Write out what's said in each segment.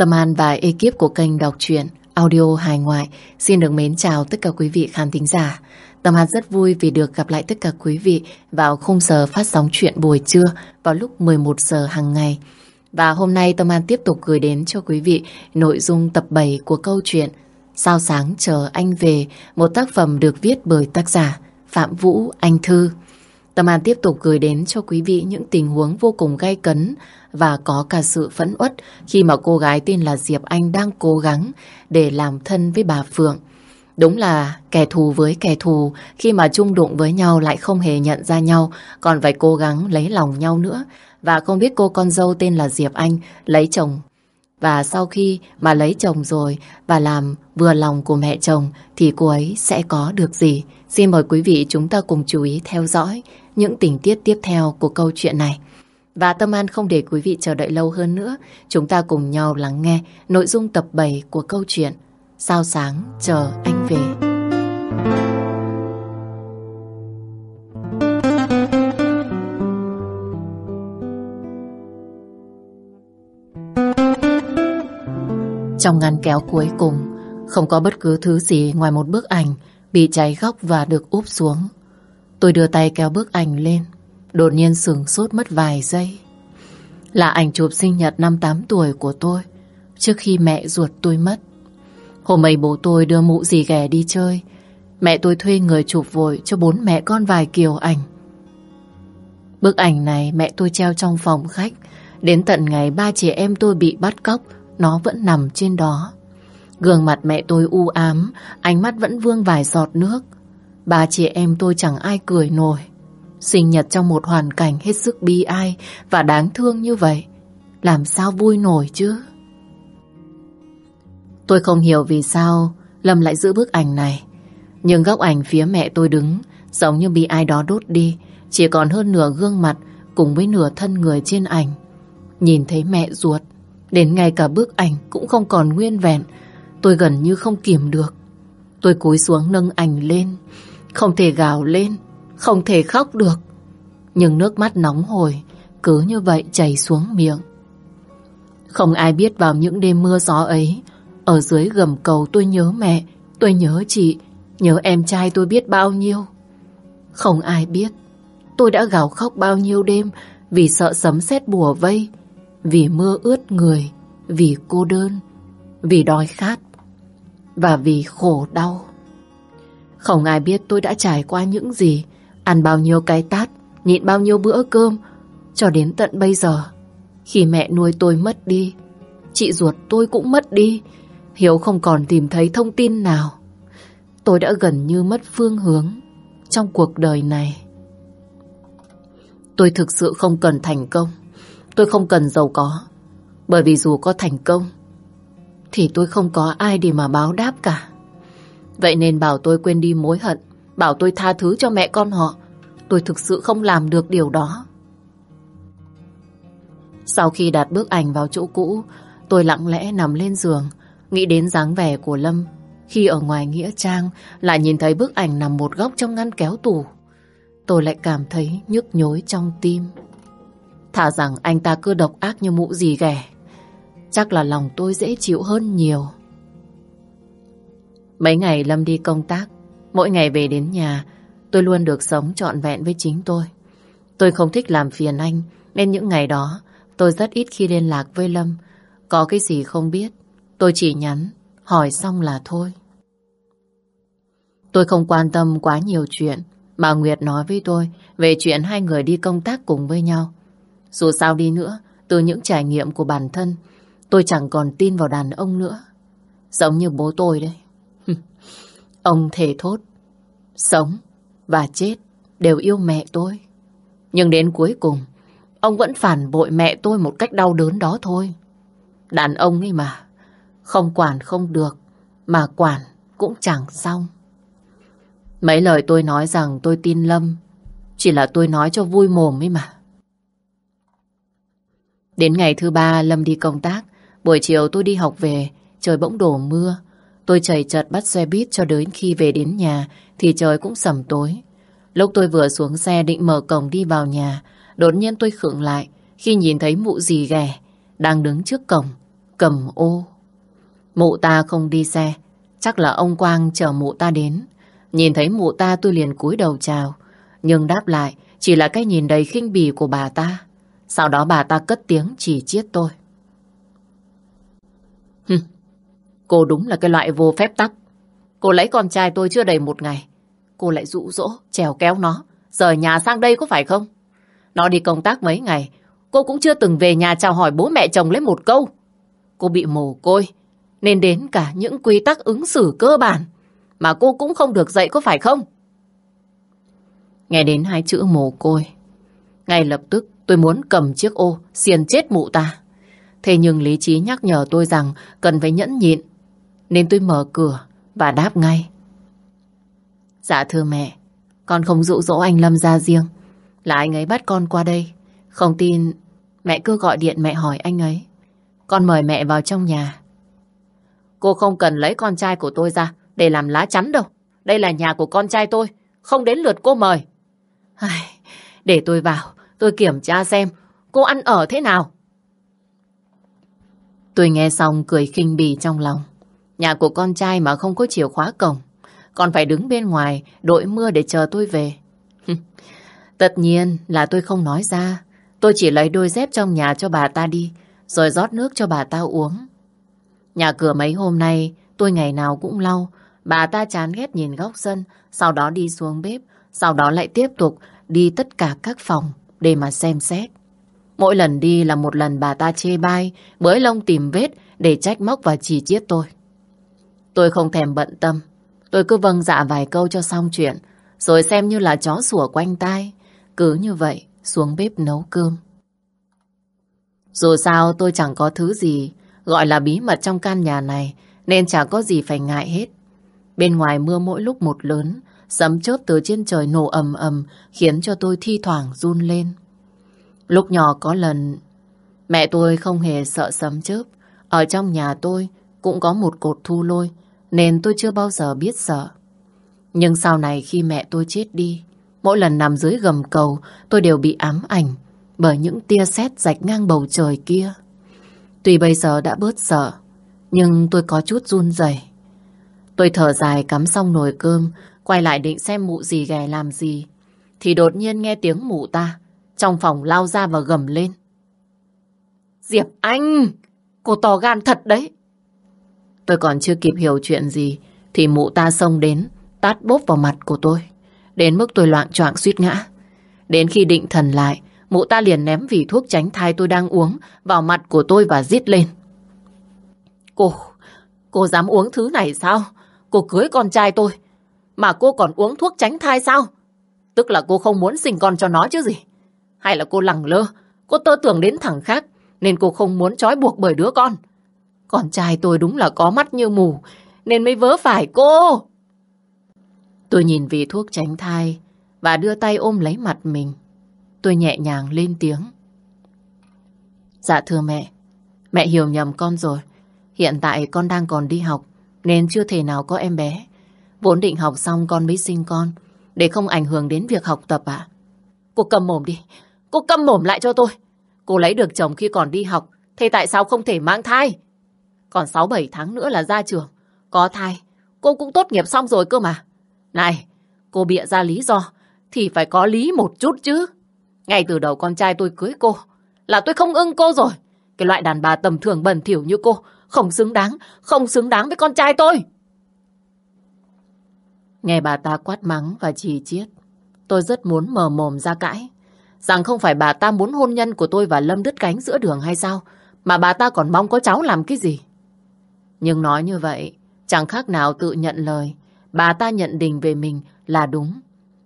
Tâm An và ekip của kênh đọc truyện audio hài ngoại xin được mến chào tất cả quý vị khán thính giả. Tâm An rất vui vì được gặp lại tất cả quý vị vào khung giờ phát sóng chuyện buổi trưa vào lúc 11 giờ hàng ngày. Và hôm nay Tâm An tiếp tục gửi đến cho quý vị nội dung tập 7 của câu chuyện Sao sáng chờ anh về, một tác phẩm được viết bởi tác giả Phạm Vũ Anh Thư. Tâm An tiếp tục gửi đến cho quý vị những tình huống vô cùng gay cấn và có cả sự phẫn uất khi mà cô gái tên là Diệp Anh đang cố gắng để làm thân với bà Phượng. Đúng là kẻ thù với kẻ thù, khi mà chung đụng với nhau lại không hề nhận ra nhau, còn phải cố gắng lấy lòng nhau nữa. Và không biết cô con dâu tên là Diệp Anh lấy chồng và sau khi mà lấy chồng rồi và làm vừa lòng của mẹ chồng thì cô ấy sẽ có được gì? Xin mời quý vị chúng ta cùng chú ý theo dõi những tình tiết tiếp theo của câu chuyện này. Và Tâm An không để quý vị chờ đợi lâu hơn nữa, chúng ta cùng nhau lắng nghe nội dung tập 7 của câu chuyện Sao sáng chờ anh về. Trong ngăn kéo cuối cùng, không có bất cứ thứ gì ngoài một bức ảnh bị cháy góc và được úp xuống. Tôi đưa tay kéo bức ảnh lên, đột nhiên sừng sốt mất vài giây. Là ảnh chụp sinh nhật năm 8 tuổi của tôi, trước khi mẹ ruột tôi mất. Hôm ấy bố tôi đưa mụ gì ghẻ đi chơi, mẹ tôi thuê người chụp vội cho bốn mẹ con vài kiểu ảnh. Bức ảnh này mẹ tôi treo trong phòng khách, đến tận ngày ba chị em tôi bị bắt cóc, nó vẫn nằm trên đó. Gương mặt mẹ tôi u ám, ánh mắt vẫn vương vài giọt nước. Ba chị em tôi chẳng ai cười nổi. Sinh nhật trong một hoàn cảnh hết sức bi ai và đáng thương như vậy. Làm sao vui nổi chứ? Tôi không hiểu vì sao Lâm lại giữ bức ảnh này. Nhưng góc ảnh phía mẹ tôi đứng giống như bị ai đó đốt đi. Chỉ còn hơn nửa gương mặt cùng với nửa thân người trên ảnh. Nhìn thấy mẹ ruột, đến ngay cả bức ảnh cũng không còn nguyên vẹn. Tôi gần như không kiểm được. Tôi cúi xuống nâng ảnh lên. Không thể gào lên, không thể khóc được. Nhưng nước mắt nóng hổi cứ như vậy chảy xuống miệng. Không ai biết vào những đêm mưa gió ấy, ở dưới gầm cầu tôi nhớ mẹ, tôi nhớ chị, nhớ em trai tôi biết bao nhiêu. Không ai biết, tôi đã gào khóc bao nhiêu đêm vì sợ sấm sét bùa vây, vì mưa ướt người, vì cô đơn, vì đói khát và vì khổ đau. Không ai biết tôi đã trải qua những gì, ăn bao nhiêu cái tát, nhịn bao nhiêu bữa cơm, cho đến tận bây giờ. Khi mẹ nuôi tôi mất đi, chị ruột tôi cũng mất đi, Hiếu không còn tìm thấy thông tin nào. Tôi đã gần như mất phương hướng trong cuộc đời này. Tôi thực sự không cần thành công. Tôi không cần giàu có. Bởi vì dù có thành công, thì tôi không có ai để mà báo đáp cả. Vậy nên bảo tôi quên đi mối hận, bảo tôi tha thứ cho mẹ con họ. Tôi thực sự không làm được điều đó. Sau khi đặt bức ảnh vào chỗ cũ, tôi lặng lẽ nằm lên giường, nghĩ đến dáng vẻ của Lâm khi ở ngoài Nghĩa Trang lại nhìn thấy bức ảnh nằm một góc trong ngăn kéo tủ. Tôi lại cảm thấy nhức nhối trong tim. Thả rằng anh ta cứ độc ác như mụ gì ghẻ. Chắc là lòng tôi dễ chịu hơn nhiều. Mấy ngày Lâm đi công tác, mỗi ngày về đến nhà, tôi luôn được sống trọn vẹn với chính tôi. Tôi không thích làm phiền anh, nên những ngày đó tôi rất ít khi liên lạc với Lâm. Có cái gì không biết, tôi chỉ nhắn, hỏi xong là thôi. Tôi không quan tâm quá nhiều chuyện mà Nguyệt nói với tôi về chuyện hai người đi công tác cùng với nhau. Dù sao đi nữa, từ những trải nghiệm của bản thân, tôi chẳng còn tin vào đàn ông nữa. Giống như bố tôi đấy. Ông thề thốt, sống và chết đều yêu mẹ tôi. Nhưng đến cuối cùng, ông vẫn phản bội mẹ tôi một cách đau đớn đó thôi. Đàn ông ấy mà, không quản không được, mà quản cũng chẳng xong. Mấy lời tôi nói rằng tôi tin Lâm, chỉ là tôi nói cho vui mồm ấy mà. Đến ngày thứ ba Lâm đi công tác, buổi chiều tôi đi học về, trời bỗng đổ mưa. Tôi chảy chật bắt xe buýt cho đến khi về đến nhà thì trời cũng sầm tối. Lúc tôi vừa xuống xe định mở cổng đi vào nhà, đột nhiên tôi khựng lại khi nhìn thấy mụ dì ghẻ đang đứng trước cổng, cầm ô. Mụ ta không đi xe, chắc là ông Quang chờ mụ ta đến. Nhìn thấy mụ ta tôi liền cúi đầu chào, nhưng đáp lại chỉ là cái nhìn đầy khinh bỉ của bà ta. Sau đó bà ta cất tiếng chỉ chiết tôi. Cô đúng là cái loại vô phép tắc. Cô lấy con trai tôi chưa đầy một ngày. Cô lại dụ dỗ, trèo kéo nó. Rời nhà sang đây có phải không? Nó đi công tác mấy ngày. Cô cũng chưa từng về nhà chào hỏi bố mẹ chồng lấy một câu. Cô bị mồ côi. Nên đến cả những quy tắc ứng xử cơ bản. Mà cô cũng không được dạy có phải không? Nghe đến hai chữ mồ côi. Ngay lập tức tôi muốn cầm chiếc ô xiên chết mụ ta. Thế nhưng lý trí nhắc nhở tôi rằng cần phải nhẫn nhịn. Nên tôi mở cửa và đáp ngay. Dạ thưa mẹ, con không dụ dỗ anh Lâm ra riêng. Là anh ấy bắt con qua đây. Không tin, mẹ cứ gọi điện mẹ hỏi anh ấy. Con mời mẹ vào trong nhà. Cô không cần lấy con trai của tôi ra để làm lá chắn đâu. Đây là nhà của con trai tôi. Không đến lượt cô mời. Ai, để tôi vào, tôi kiểm tra xem cô ăn ở thế nào. Tôi nghe xong cười khinh bỉ trong lòng. Nhà của con trai mà không có chìa khóa cổng. Còn phải đứng bên ngoài đội mưa để chờ tôi về. Tất nhiên là tôi không nói ra. Tôi chỉ lấy đôi dép trong nhà cho bà ta đi, rồi rót nước cho bà ta uống. Nhà cửa mấy hôm nay tôi ngày nào cũng lau. Bà ta chán ghét nhìn góc sân, sau đó đi xuống bếp, sau đó lại tiếp tục đi tất cả các phòng để mà xem xét. Mỗi lần đi là một lần bà ta chê bai, bới lông tìm vết để trách móc và chỉ chiết tôi. Tôi không thèm bận tâm. Tôi cứ vâng dạ vài câu cho xong chuyện, rồi xem như là chó sủa quanh tai. Cứ như vậy, xuống bếp nấu cơm. Dù sao tôi chẳng có thứ gì gọi là bí mật trong căn nhà này, nên chẳng có gì phải ngại hết. Bên ngoài mưa mỗi lúc một lớn, sấm chớp từ trên trời nổ ầm ầm khiến cho tôi thi thoảng run lên. Lúc nhỏ có lần mẹ tôi không hề sợ sấm chớp. Ở trong nhà tôi cũng có một cột thu lôi nên tôi chưa bao giờ biết sợ. Nhưng sau này khi mẹ tôi chết đi, mỗi lần nằm dưới gầm cầu tôi đều bị ám ảnh bởi những tia sét rạch ngang bầu trời kia. Tuy bây giờ đã bớt sợ, nhưng tôi có chút run rẩy. Tôi thở dài cắm xong nồi cơm, quay lại định xem mụ gì ghè làm gì. Thì đột nhiên nghe tiếng mụ ta, trong phòng lao ra và gầm lên. Diệp Anh! Cô to gan thật đấy! Tôi còn chưa kịp hiểu chuyện gì, thì mụ ta xông đến, tát bốp vào mặt của tôi. Đến mức tôi loạn choạng suýt ngã. Đến khi định thần lại, mụ ta liền ném vỉ thuốc tránh thai tôi đang uống vào mặt của tôi và giết lên. Cô, cô dám uống thứ này sao? Cô cưới con trai tôi, mà cô còn uống thuốc tránh thai sao? Tức là cô không muốn sinh con cho nó chứ gì? Hay là cô lẳng lơ, cô tơ tưởng đến thằng khác, nên cô không muốn trói buộc bởi đứa con? Con trai tôi đúng là có mắt như mù, nên mới vớ phải cô. Tôi nhìn vì thuốc tránh thai và đưa tay ôm lấy mặt mình. Tôi nhẹ nhàng lên tiếng. Dạ thưa mẹ, mẹ hiểu nhầm con rồi. Hiện tại con đang còn đi học nên chưa thể nào có em bé. Vốn định học xong con mới sinh con để không ảnh hưởng đến việc học tập ạ. Cô cầm mồm đi, cô cầm mồm lại cho tôi. Cô lấy được chồng khi còn đi học, thế tại sao không thể mang thai? Còn 6-7 tháng nữa là ra trường, có thai, cô cũng tốt nghiệp xong rồi cơ mà. Này, cô bịa ra lý do thì phải có lý một chút chứ. Ngay từ đầu con trai tôi cưới cô là tôi không ưng cô rồi. Cái loại đàn bà tầm thường bẩn thỉu như cô không xứng đáng, không xứng đáng với con trai tôi. Nghe bà ta quát mắng và chỉ chiết, tôi rất muốn mở mồm ra cãi. Rằng không phải bà ta muốn hôn nhân của tôi và Lâm đứt cánh giữa đường hay sao, mà bà ta còn mong có cháu làm cái gì. Nhưng nói như vậy, chẳng khác nào tự nhận lời, bà ta nhận định về mình là đúng.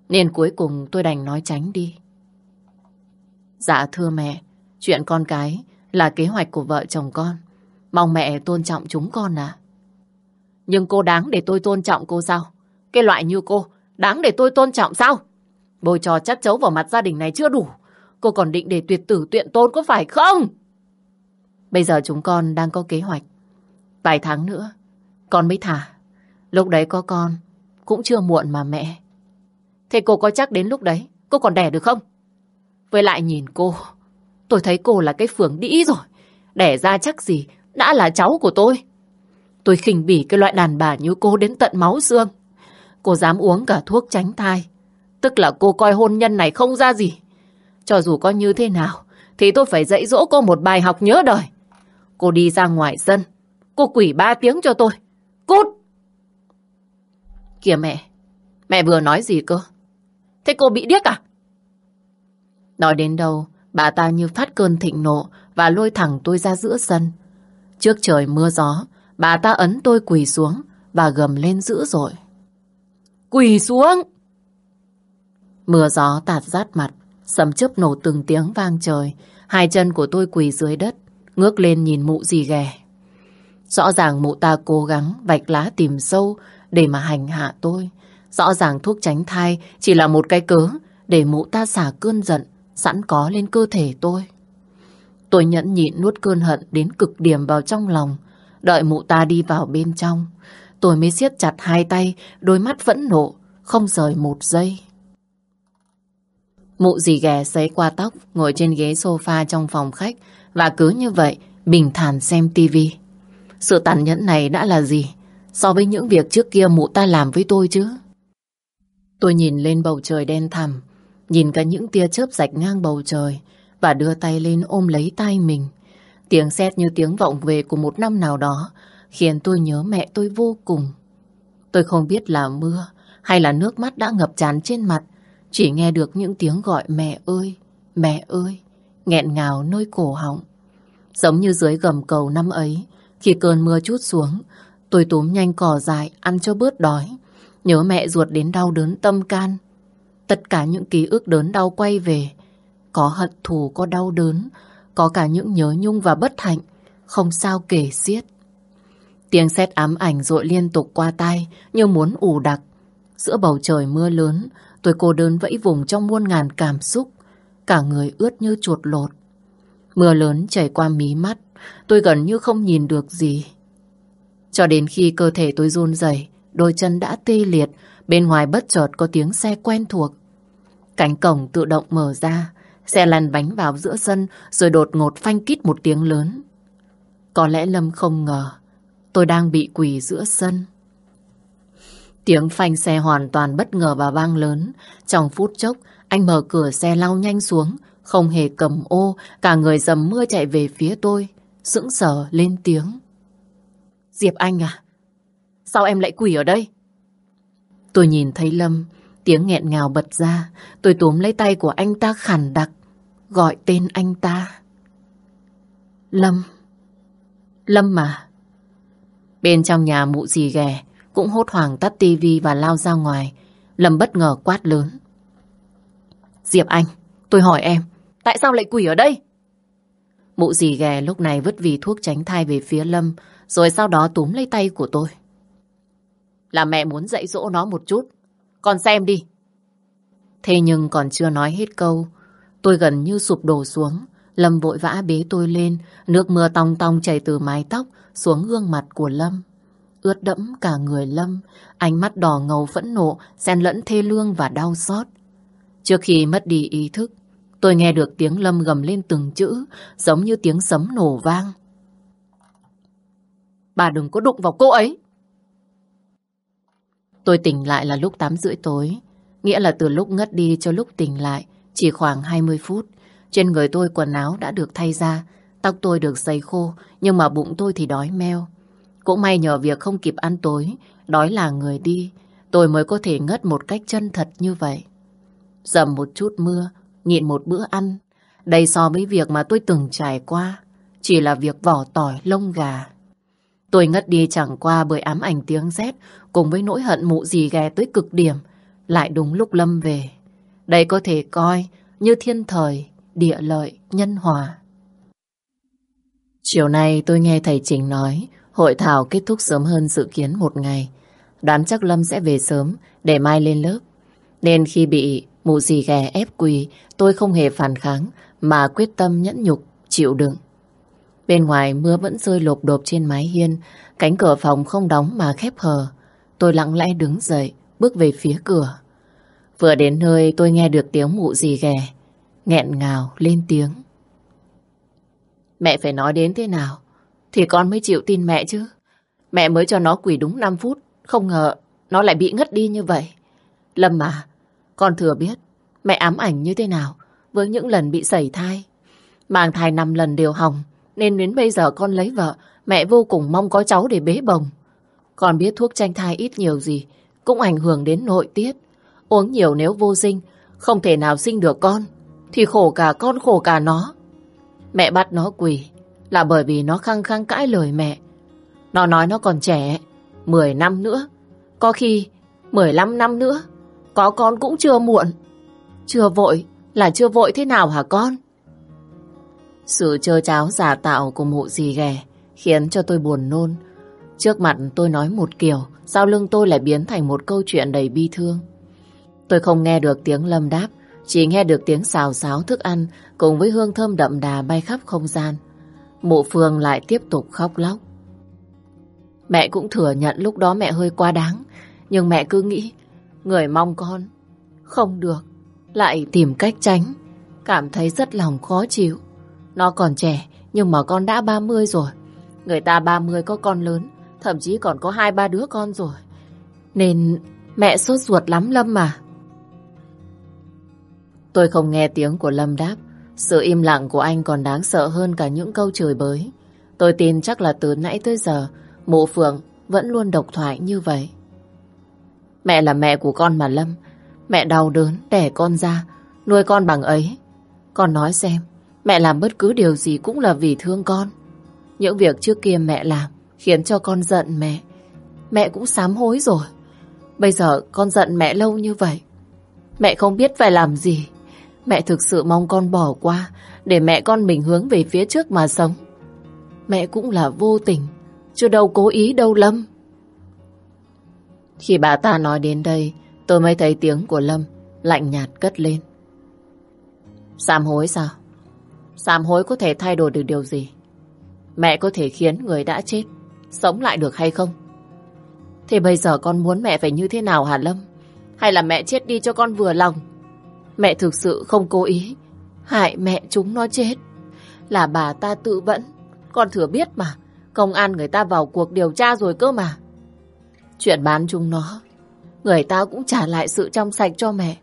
Nên cuối cùng tôi đành nói tránh đi. Dạ thưa mẹ, chuyện con cái là kế hoạch của vợ chồng con. Mong mẹ tôn trọng chúng con à. Nhưng cô đáng để tôi tôn trọng cô sao? Cái loại như cô, đáng để tôi tôn trọng sao? Bồi trò chắc chấu vào mặt gia đình này chưa đủ. Cô còn định để tuyệt tử tuyện tôn có phải không? Bây giờ chúng con đang có kế hoạch. Vài tháng nữa, con mới thả. Lúc đấy có con, cũng chưa muộn mà mẹ. Thế cô có chắc đến lúc đấy, cô còn đẻ được không? Với lại nhìn cô, tôi thấy cô là cái phường đĩ rồi. Đẻ ra chắc gì, đã là cháu của tôi. Tôi khinh bỉ cái loại đàn bà như cô đến tận máu xương. Cô dám uống cả thuốc tránh thai. Tức là cô coi hôn nhân này không ra gì. Cho dù có như thế nào, thì tôi phải dạy dỗ cô một bài học nhớ đời. Cô đi ra ngoài sân, cô quỷ ba tiếng cho tôi. Cút! Kìa mẹ, mẹ vừa nói gì cơ? Thế cô bị điếc à? Nói đến đâu, bà ta như phát cơn thịnh nộ và lôi thẳng tôi ra giữa sân. Trước trời mưa gió, bà ta ấn tôi quỳ xuống và gầm lên dữ dội. Quỳ xuống! Mưa gió tạt rát mặt, sấm chớp nổ từng tiếng vang trời. Hai chân của tôi quỳ dưới đất, ngước lên nhìn mụ gì ghè. Rõ ràng mụ ta cố gắng vạch lá tìm sâu để mà hành hạ tôi. Rõ ràng thuốc tránh thai chỉ là một cái cớ để mụ ta xả cơn giận sẵn có lên cơ thể tôi. Tôi nhẫn nhịn nuốt cơn hận đến cực điểm vào trong lòng, đợi mụ ta đi vào bên trong. Tôi mới siết chặt hai tay, đôi mắt vẫn nộ, không rời một giây. Mụ dì ghẻ sấy qua tóc, ngồi trên ghế sofa trong phòng khách và cứ như vậy, bình thản xem tivi. Sự tàn nhẫn này đã là gì so với những việc trước kia mụ ta làm với tôi chứ? Tôi nhìn lên bầu trời đen thẳm, nhìn cả những tia chớp rạch ngang bầu trời và đưa tay lên ôm lấy tay mình. Tiếng sét như tiếng vọng về của một năm nào đó khiến tôi nhớ mẹ tôi vô cùng. Tôi không biết là mưa hay là nước mắt đã ngập tràn trên mặt, chỉ nghe được những tiếng gọi mẹ ơi, mẹ ơi, nghẹn ngào nơi cổ họng. Giống như dưới gầm cầu năm ấy, khi cơn mưa chút xuống, tôi túm nhanh cỏ dài ăn cho bớt đói. Nhớ mẹ ruột đến đau đớn tâm can. Tất cả những ký ức đớn đau quay về. Có hận thù, có đau đớn, có cả những nhớ nhung và bất hạnh, không sao kể xiết. Tiếng sét ám ảnh rội liên tục qua tai như muốn ủ đặc. Giữa bầu trời mưa lớn, tôi cô đơn vẫy vùng trong muôn ngàn cảm xúc. Cả người ướt như chuột lột. Mưa lớn chảy qua mí mắt, tôi gần như không nhìn được gì. Cho đến khi cơ thể tôi run rẩy, đôi chân đã tê liệt, bên ngoài bất chợt có tiếng xe quen thuộc. Cánh cổng tự động mở ra, xe lăn bánh vào giữa sân rồi đột ngột phanh kít một tiếng lớn. Có lẽ Lâm không ngờ tôi đang bị quỳ giữa sân. Tiếng phanh xe hoàn toàn bất ngờ và vang lớn. Trong phút chốc, anh mở cửa xe lao nhanh xuống, không hề cầm ô, cả người dầm mưa chạy về phía tôi, sững sờ lên tiếng. Diệp Anh à? Sao em lại quỷ ở đây? Tôi nhìn thấy Lâm, tiếng nghẹn ngào bật ra, tôi túm lấy tay của anh ta khản đặc, gọi tên anh ta. Lâm. Lâm mà. Bên trong nhà mụ dì ghè, cũng hốt hoảng tắt tivi và lao ra ngoài. Lâm bất ngờ quát lớn. Diệp Anh, tôi hỏi em, tại sao lại quỷ ở đây? Mụ dì ghè lúc này vứt vì thuốc tránh thai về phía Lâm, rồi sau đó túm lấy tay của tôi. Là mẹ muốn dạy dỗ nó một chút, con xem đi. Thế nhưng còn chưa nói hết câu, tôi gần như sụp đổ xuống. Lâm vội vã bế tôi lên, nước mưa tong tong chảy từ mái tóc xuống gương mặt của Lâm. Ướt đẫm cả người Lâm, ánh mắt đỏ ngầu phẫn nộ, xen lẫn thê lương và đau xót. Trước khi mất đi ý thức, tôi nghe được tiếng Lâm gầm lên từng chữ, giống như tiếng sấm nổ vang. Bà đừng có đụng vào cô ấy. Tôi tỉnh lại là lúc 8 rưỡi tối, nghĩa là từ lúc ngất đi cho lúc tỉnh lại, chỉ khoảng 20 phút. Trên người tôi quần áo đã được thay ra, tóc tôi được sấy khô, nhưng mà bụng tôi thì đói meo. Cũng may nhờ việc không kịp ăn tối, đói là người đi, tôi mới có thể ngất một cách chân thật như vậy. Dầm một chút mưa, nhịn một bữa ăn. Đây so với việc mà tôi từng trải qua, chỉ là việc vỏ tỏi lông gà. Tôi ngất đi chẳng qua bởi ám ảnh tiếng rét cùng với nỗi hận mụ gì ghé tới cực điểm, lại đúng lúc Lâm về. Đây có thể coi như thiên thời, địa lợi, nhân hòa. Chiều nay tôi nghe thầy Trình nói hội thảo kết thúc sớm hơn dự kiến một ngày. Đoán chắc Lâm sẽ về sớm để mai lên lớp. Nên khi bị mụ gì ghè ép quỳ, tôi không hề phản kháng mà quyết tâm nhẫn nhục, chịu đựng. Bên ngoài mưa vẫn rơi lộp đột trên mái hiên, cánh cửa phòng không đóng mà khép hờ. Tôi lặng lẽ đứng dậy, bước về phía cửa. Vừa đến nơi tôi nghe được tiếng mụ gì ghè, nghẹn ngào lên tiếng. Mẹ phải nói đến thế nào thì con mới chịu tin mẹ chứ. Mẹ mới cho nó quỳ đúng 5 phút, không ngờ nó lại bị ngất đi như vậy. Lâm mà, con thừa biết mẹ ám ảnh như thế nào với những lần bị sẩy thai. Mang thai 5 lần đều hỏng, nên đến bây giờ con lấy vợ, mẹ vô cùng mong có cháu để bế bồng. Con biết thuốc tranh thai ít nhiều gì, cũng ảnh hưởng đến nội tiết. Uống nhiều nếu vô sinh, không thể nào sinh được con, thì khổ cả con khổ cả nó. Mẹ bắt nó quỳ là bởi vì nó khăng khăng cãi lời mẹ. Nó nói nó còn trẻ, 10 năm nữa, có khi 15 năm nữa, có con cũng chưa muộn. Chưa vội là chưa vội thế nào hả con? Sự chơ cháo giả tạo của mụ dì ghẻ khiến cho tôi buồn nôn. Trước mặt tôi nói một kiểu, sau lưng tôi lại biến thành một câu chuyện đầy bi thương. Tôi không nghe được tiếng lâm đáp, chỉ nghe được tiếng xào xáo thức ăn cùng với hương thơm đậm đà bay khắp không gian. Mụ Phương lại tiếp tục khóc lóc. Mẹ cũng thừa nhận lúc đó mẹ hơi quá đáng, nhưng mẹ cứ nghĩ người mong con không được, lại tìm cách tránh, cảm thấy rất lòng khó chịu. Nó còn trẻ, nhưng mà con đã 30 rồi. Người ta 30 có con lớn, thậm chí còn có hai ba đứa con rồi. Nên mẹ sốt ruột lắm Lâm mà. Tôi không nghe tiếng của Lâm đáp. Sự im lặng của anh còn đáng sợ hơn cả những câu chửi bới. Tôi tin chắc là từ nãy tới giờ, mụ Phượng vẫn luôn độc thoại như vậy. Mẹ là mẹ của con mà Lâm. Mẹ đau đớn, đẻ con ra, nuôi con bằng ấy. Con nói xem, mẹ làm bất cứ điều gì cũng là vì thương con. Những việc trước kia mẹ làm khiến cho con giận mẹ. Mẹ cũng sám hối rồi. Bây giờ con giận mẹ lâu như vậy. Mẹ không biết phải làm gì. Mẹ thực sự mong con bỏ qua để mẹ con mình hướng về phía trước mà sống. Mẹ cũng là vô tình, chứ đâu cố ý đâu Lâm. Khi bà ta nói đến đây, tôi mới thấy tiếng của Lâm lạnh nhạt cất lên. Sám hối sao? Sám hối có thể thay đổi được điều gì? Mẹ có thể khiến người đã chết sống lại được hay không? Thì bây giờ con muốn mẹ phải như thế nào hả Lâm? Hay là mẹ chết đi cho con vừa lòng? Mẹ thực sự không cố ý hại mẹ chúng nó chết. Là bà ta tự vẫn. Con thừa biết mà. Công an người ta vào cuộc điều tra rồi cơ mà. Chuyện bán chúng nó. Người ta cũng trả lại sự trong sạch cho mẹ.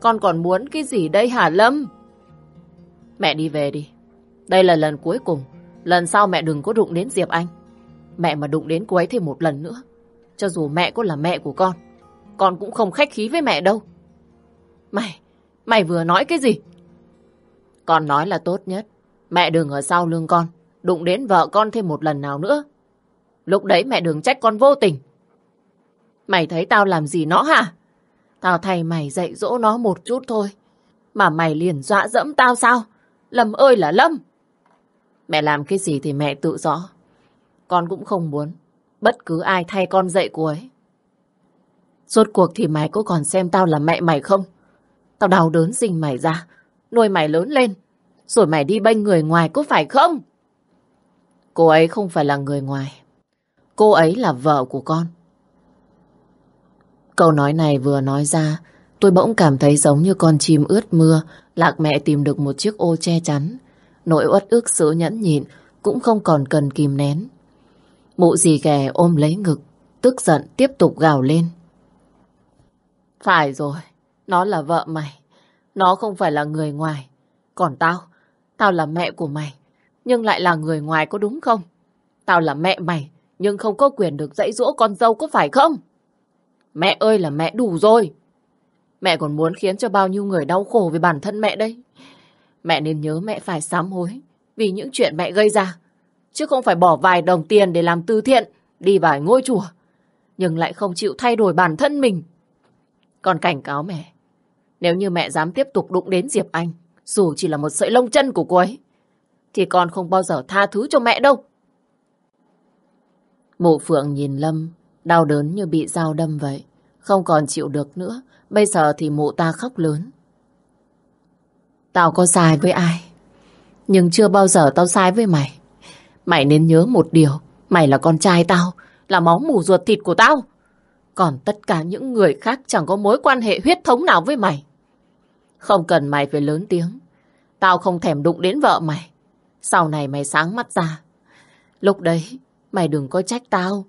Con còn muốn cái gì đây hả Lâm? Mẹ đi về đi. Đây là lần cuối cùng. Lần sau mẹ đừng có đụng đến Diệp Anh. Mẹ mà đụng đến cô ấy thêm một lần nữa. Cho dù mẹ có là mẹ của con. Con cũng không khách khí với mẹ đâu. Mày, mày vừa nói cái gì? Con nói là tốt nhất. Mẹ đừng ở sau lưng con. Đụng đến vợ con thêm một lần nào nữa. Lúc đấy mẹ đừng trách con vô tình. Mày thấy tao làm gì nó hả? Tao thay mày dạy dỗ nó một chút thôi. Mà mày liền dọa dẫm tao sao? Lâm ơi là Lâm! Mẹ làm cái gì thì mẹ tự rõ. Con cũng không muốn bất cứ ai thay con dạy cô ấy. Rốt cuộc thì mày có còn xem tao là mẹ mày không? Tao đau đớn sinh mày ra, nuôi mày lớn lên, rồi mày đi bênh người ngoài có phải không? Cô ấy không phải là người ngoài. Cô ấy là vợ của con. Câu nói này vừa nói ra, tôi bỗng cảm thấy giống như con chim ướt mưa, lạc mẹ tìm được một chiếc ô che chắn. Nỗi uất ức sự nhẫn nhịn cũng không còn cần kìm nén. Mụ dì ghè ôm lấy ngực, tức giận tiếp tục gào lên. Phải rồi, nó là vợ mày. Nó không phải là người ngoài. Còn tao, tao là mẹ của mày, nhưng lại là người ngoài có đúng không? Tao là mẹ mày, nhưng không có quyền được dạy dỗ con dâu có phải không? Mẹ ơi là mẹ đủ rồi. Mẹ còn muốn khiến cho bao nhiêu người đau khổ vì bản thân mẹ đây. Mẹ nên nhớ mẹ phải sám hối vì những chuyện mẹ gây ra. Chứ không phải bỏ vài đồng tiền để làm từ thiện, đi vài ngôi chùa. Nhưng lại không chịu thay đổi bản thân mình. Còn cảnh cáo mẹ, nếu như mẹ dám tiếp tục đụng đến Diệp Anh, dù chỉ là một sợi lông chân của cô ấy, thì con không bao giờ tha thứ cho mẹ đâu. Mộ Phượng nhìn Lâm, đau đớn như bị dao đâm vậy. Không còn chịu được nữa, bây giờ thì mụ ta khóc lớn. Tao có sai với ai, nhưng chưa bao giờ tao sai với mày. Mày nên nhớ một điều, mày là con trai tao, là máu mù ruột thịt của tao. Còn tất cả những người khác chẳng có mối quan hệ huyết thống nào với mày. Không cần mày phải lớn tiếng. Tao không thèm đụng đến vợ mày. Sau này mày sáng mắt ra. Lúc đấy, mày đừng có trách tao.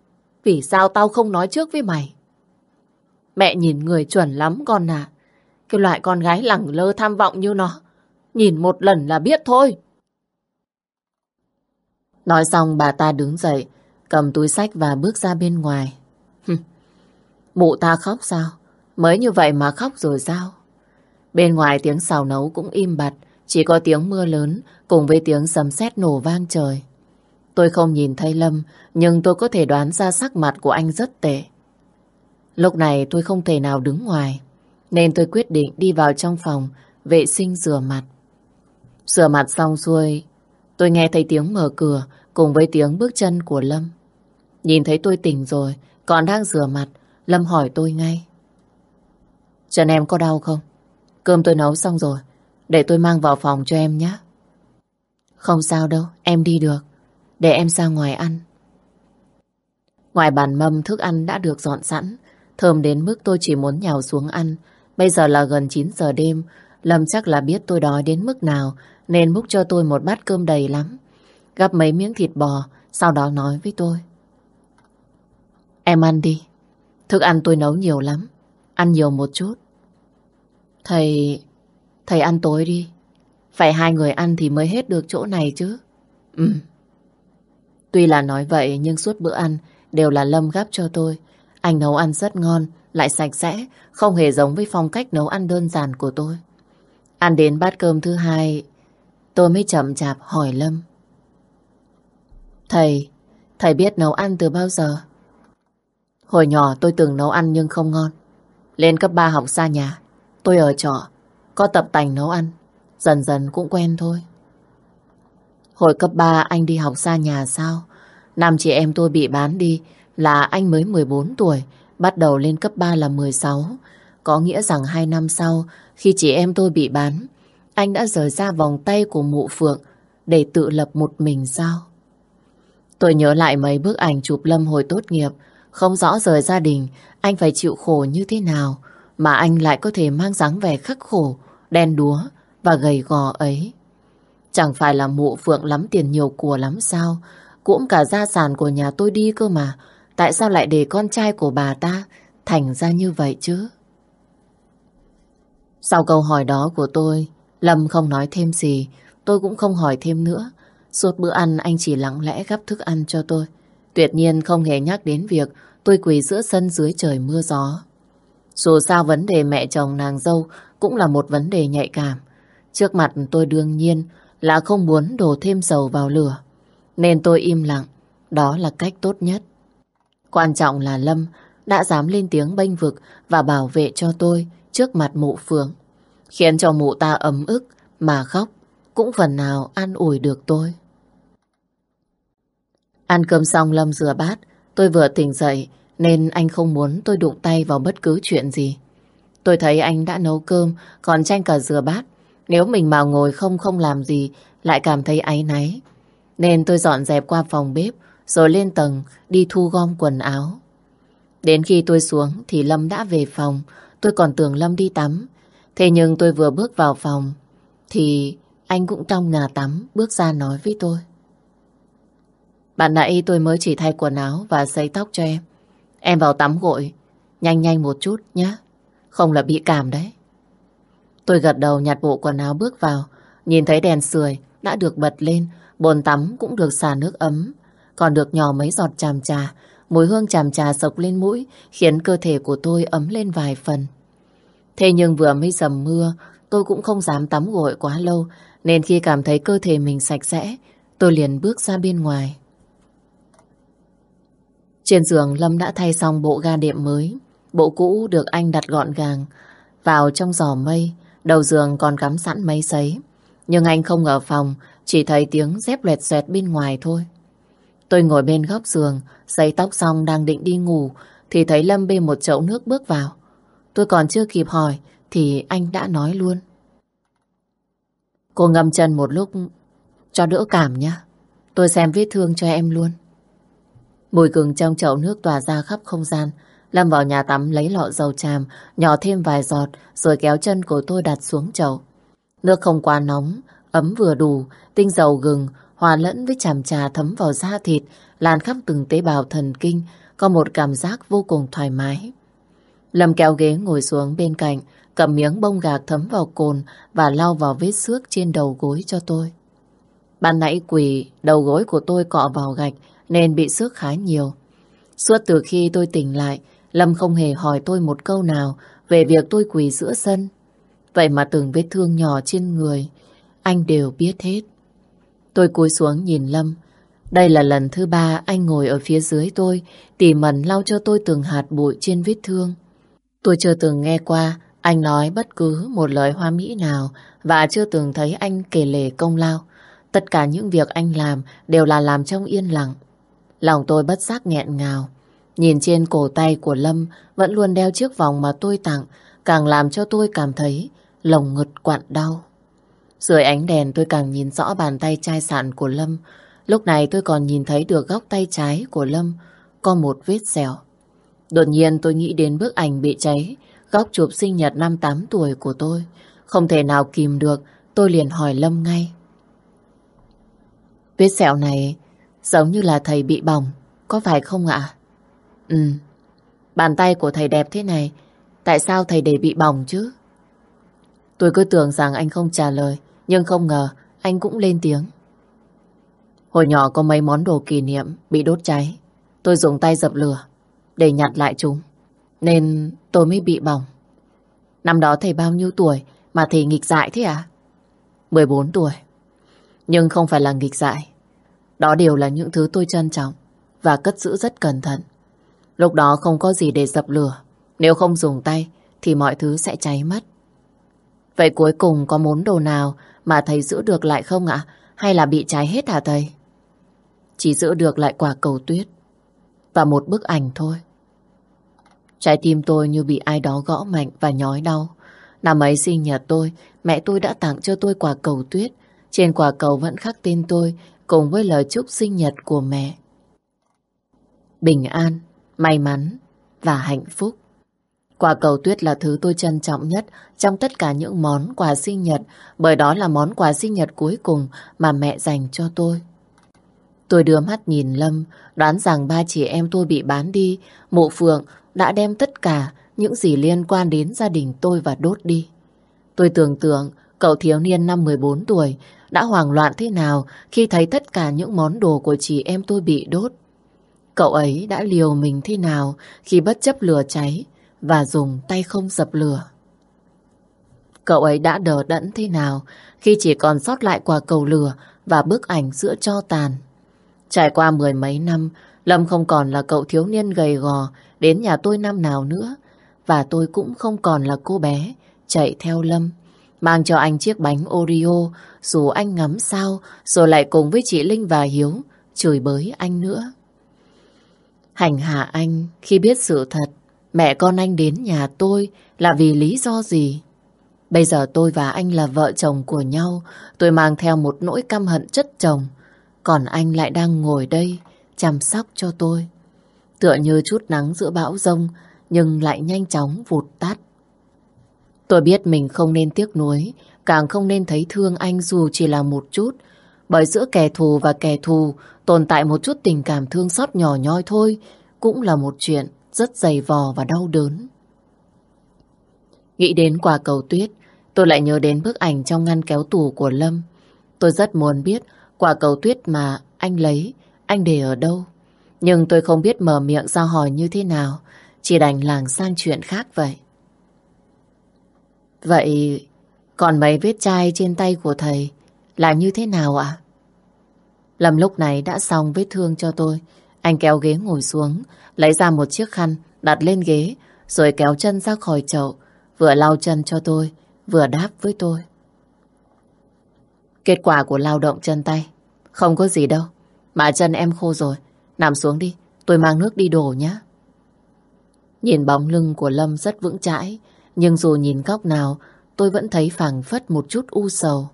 Vì sao tao không nói trước với mày? Mẹ nhìn người chuẩn lắm con à. Cái loại con gái lẳng lơ tham vọng như nó. Nhìn một lần là biết thôi. Nói xong bà ta đứng dậy, cầm túi sách và bước ra bên ngoài. Mụ ta khóc sao? Mới như vậy mà khóc rồi sao? Bên ngoài tiếng xào nấu cũng im bặt, chỉ có tiếng mưa lớn cùng với tiếng sấm sét nổ vang trời. Tôi không nhìn thấy Lâm, nhưng tôi có thể đoán ra sắc mặt của anh rất tệ. Lúc này tôi không thể nào đứng ngoài, nên tôi quyết định đi vào trong phòng vệ sinh rửa mặt. Rửa mặt xong xuôi, tôi nghe thấy tiếng mở cửa cùng với tiếng bước chân của Lâm. Nhìn thấy tôi tỉnh rồi, còn đang rửa mặt, Lâm hỏi tôi ngay. Chân em có đau không? Cơm tôi nấu xong rồi, để tôi mang vào phòng cho em nhé. Không sao đâu, em đi được. Để em ra ngoài ăn. Ngoài bàn mâm thức ăn đã được dọn sẵn, thơm đến mức tôi chỉ muốn nhào xuống ăn. Bây giờ là gần 9 giờ đêm, Lâm chắc là biết tôi đói đến mức nào nên múc cho tôi một bát cơm đầy lắm. Gắp mấy miếng thịt bò, sau đó nói với tôi. Em ăn đi, thức ăn tôi nấu nhiều lắm, ăn nhiều một chút. Thầy... thầy ăn tối đi. Phải hai người ăn thì mới hết được chỗ này chứ. Ừ. Tuy là nói vậy nhưng suốt bữa ăn đều là Lâm gắp cho tôi. Anh nấu ăn rất ngon, lại sạch sẽ, không hề giống với phong cách nấu ăn đơn giản của tôi. Ăn đến bát cơm thứ hai, tôi mới chậm chạp hỏi Lâm. Thầy, thầy biết nấu ăn từ bao giờ? Hồi nhỏ tôi từng nấu ăn nhưng không ngon. Lên cấp 3 học xa nhà, tôi ở trọ, có tập tành nấu ăn, dần dần cũng quen thôi. Hồi cấp 3 anh đi học xa nhà sao? Năm chị em tôi bị bán đi là anh mới 14 tuổi, bắt đầu lên cấp 3 là 16. Có nghĩa rằng 2 năm sau, khi chị em tôi bị bán, anh đã rời ra vòng tay của mụ Phượng để tự lập một mình sao? Tôi nhớ lại mấy bức ảnh chụp Lâm hồi tốt nghiệp, không rõ rời gia đình, anh phải chịu khổ như thế nào, mà anh lại có thể mang dáng vẻ khắc khổ, đen đúa và gầy gò ấy. Chẳng phải là mụ Phượng lắm tiền nhiều của lắm sao? Cũng cả gia sản của nhà tôi đi cơ mà. Tại sao lại để con trai của bà ta thành ra như vậy chứ? Sau câu hỏi đó của tôi, Lâm không nói thêm gì, tôi cũng không hỏi thêm nữa. Suốt bữa ăn anh chỉ lặng lẽ gắp thức ăn cho tôi. Tuyệt nhiên không hề nhắc đến việc tôi quỳ giữa sân dưới trời mưa gió. Dù sao vấn đề mẹ chồng nàng dâu cũng là một vấn đề nhạy cảm. Trước mặt tôi đương nhiên là không muốn đổ thêm dầu vào lửa. Nên tôi im lặng, đó là cách tốt nhất. Quan trọng là Lâm đã dám lên tiếng bênh vực và bảo vệ cho tôi trước mặt mụ phường, Khiến cho mụ ta ấm ức mà khóc, cũng phần nào an ủi được tôi. Ăn cơm xong Lâm rửa bát, tôi vừa tỉnh dậy nên anh không muốn tôi đụng tay vào bất cứ chuyện gì. Tôi thấy anh đã nấu cơm, còn tranh cả rửa bát. Nếu mình mà ngồi không không làm gì, lại cảm thấy áy náy. Nên tôi dọn dẹp qua phòng bếp, rồi lên tầng đi thu gom quần áo. Đến khi tôi xuống thì Lâm đã về phòng, tôi còn tưởng Lâm đi tắm. Thế nhưng tôi vừa bước vào phòng, thì anh cũng trong nhà tắm bước ra nói với tôi. Bạn nãy tôi mới chỉ thay quần áo và xây tóc cho em. Em vào tắm gội, nhanh nhanh một chút nhé. Không là bị cảm đấy. Tôi gật đầu nhặt bộ quần áo bước vào, nhìn thấy đèn sưởi đã được bật lên, bồn tắm cũng được xả nước ấm, còn được nhỏ mấy giọt chàm trà, mùi hương chàm trà sộc lên mũi khiến cơ thể của tôi ấm lên vài phần. Thế nhưng vừa mới dầm mưa, tôi cũng không dám tắm gội quá lâu, nên khi cảm thấy cơ thể mình sạch sẽ, tôi liền bước ra bên ngoài. Trên giường Lâm đã thay xong bộ ga đệm mới, bộ cũ được anh đặt gọn gàng vào trong giỏ mây, đầu giường còn cắm sẵn máy sấy. Nhưng anh không ở phòng, chỉ thấy tiếng dép lẹt xoẹt bên ngoài thôi. Tôi ngồi bên góc giường, giấy tóc xong đang định đi ngủ, thì thấy Lâm bê một chậu nước bước vào. Tôi còn chưa kịp hỏi, thì anh đã nói luôn. Cô ngâm chân một lúc, cho đỡ cảm nhá. Tôi xem vết thương cho em luôn. Mùi gừng trong chậu nước tỏa ra khắp không gian. Lâm vào nhà tắm lấy lọ dầu tràm, nhỏ thêm vài giọt, rồi kéo chân của tôi đặt xuống chậu. Nước không quá nóng, ấm vừa đủ, tinh dầu gừng hòa lẫn với chàm trà thấm vào da thịt, lan khắp từng tế bào thần kinh, có một cảm giác vô cùng thoải mái. Lâm kéo ghế ngồi xuống bên cạnh, cầm miếng bông gạc thấm vào cồn và lau vào vết xước trên đầu gối cho tôi. Ban nãy quỳ, đầu gối của tôi cọ vào gạch nên bị xước khá nhiều. Suốt từ khi tôi tỉnh lại, Lâm không hề hỏi tôi một câu nào về việc tôi quỳ giữa sân. Vậy mà từng vết thương nhỏ trên người, anh đều biết hết. Tôi cúi xuống nhìn Lâm. Đây là lần thứ ba anh ngồi ở phía dưới tôi, tỉ mẩn lau cho tôi từng hạt bụi trên vết thương. Tôi chưa từng nghe qua anh nói bất cứ một lời hoa mỹ nào và chưa từng thấy anh kể lể công lao. Tất cả những việc anh làm đều là làm trong yên lặng. Lòng tôi bất giác nghẹn ngào. Nhìn trên cổ tay của Lâm vẫn luôn đeo chiếc vòng mà tôi tặng, càng làm cho tôi cảm thấy lồng ngực quặn đau. Dưới ánh đèn tôi càng nhìn rõ bàn tay chai sạn của Lâm. Lúc này tôi còn nhìn thấy được góc tay trái của Lâm có một vết sẹo. Đột nhiên tôi nghĩ đến bức ảnh bị cháy, góc chụp sinh nhật năm 8 tuổi của tôi. Không thể nào kìm được, tôi liền hỏi Lâm ngay. Vết sẹo này giống như là thầy bị bỏng, có phải không ạ? Ừ, bàn tay của thầy đẹp thế này, tại sao thầy để bị bỏng chứ? Tôi cứ tưởng rằng anh không trả lời, nhưng không ngờ anh cũng lên tiếng. Hồi nhỏ có mấy món đồ kỷ niệm bị đốt cháy. Tôi dùng tay dập lửa để nhặt lại chúng. Nên tôi mới bị bỏng. Năm đó thầy bao nhiêu tuổi mà thầy nghịch dại thế à? 14 tuổi. Nhưng không phải là nghịch dại. Đó đều là những thứ tôi trân trọng và cất giữ rất cẩn thận. Lúc đó không có gì để dập lửa. Nếu không dùng tay thì mọi thứ sẽ cháy mất. Vậy cuối cùng có món đồ nào mà thầy giữ được lại không ạ? Hay là bị cháy hết hả thầy? Chỉ giữ được lại quả cầu tuyết và một bức ảnh thôi. Trái tim tôi như bị ai đó gõ mạnh và nhói đau. Năm ấy sinh nhật tôi, mẹ tôi đã tặng cho tôi quả cầu tuyết. Trên quả cầu vẫn khắc tên tôi cùng với lời chúc sinh nhật của mẹ. Bình an, may mắn và hạnh phúc. Quả cầu tuyết là thứ tôi trân trọng nhất trong tất cả những món quà sinh nhật bởi đó là món quà sinh nhật cuối cùng mà mẹ dành cho tôi. Tôi đưa mắt nhìn Lâm, đoán rằng ba chị em tôi bị bán đi, mộ Phượng đã đem tất cả những gì liên quan đến gia đình tôi và đốt đi. Tôi tưởng tượng cậu thiếu niên năm 14 tuổi đã hoảng loạn thế nào khi thấy tất cả những món đồ của chị em tôi bị đốt. Cậu ấy đã liều mình thế nào khi bất chấp lửa cháy và dùng tay không dập lửa. Cậu ấy đã đờ đẫn thế nào khi chỉ còn sót lại quả cầu lửa và bức ảnh giữa cho tàn. Trải qua mười mấy năm, Lâm không còn là cậu thiếu niên gầy gò đến nhà tôi năm nào nữa. Và tôi cũng không còn là cô bé chạy theo Lâm. Mang cho anh chiếc bánh Oreo dù anh ngắm sao rồi lại cùng với chị Linh và Hiếu chửi bới anh nữa. Hành hạ anh khi biết sự thật mẹ con anh đến nhà tôi là vì lý do gì? Bây giờ tôi và anh là vợ chồng của nhau tôi mang theo một nỗi căm hận chất chồng còn anh lại đang ngồi đây chăm sóc cho tôi. Tựa như chút nắng giữa bão rông nhưng lại nhanh chóng vụt tắt. Tôi biết mình không nên tiếc nuối, càng không nên thấy thương anh dù chỉ là một chút. Bởi giữa kẻ thù và kẻ thù tồn tại một chút tình cảm thương xót nhỏ nhoi thôi, cũng là một chuyện rất dày vò và đau đớn. Nghĩ đến quả cầu tuyết, tôi lại nhớ đến bức ảnh trong ngăn kéo tủ của Lâm. Tôi rất muốn biết quả cầu tuyết mà anh lấy, anh để ở đâu. Nhưng tôi không biết mở miệng ra hỏi như thế nào, chỉ đành làng sang chuyện khác vậy. Vậy còn mấy vết chai trên tay của thầy là như thế nào ạ? Lâm lúc này đã xong vết thương cho tôi. Anh kéo ghế ngồi xuống, lấy ra một chiếc khăn, đặt lên ghế, rồi kéo chân ra khỏi chậu, vừa lau chân cho tôi, vừa đáp với tôi. Kết quả của lao động chân tay, không có gì đâu, mà chân em khô rồi, nằm xuống đi, tôi mang nước đi đổ nhé. Nhìn bóng lưng của Lâm rất vững chãi, nhưng dù nhìn góc nào, tôi vẫn thấy phảng phất một chút u sầu.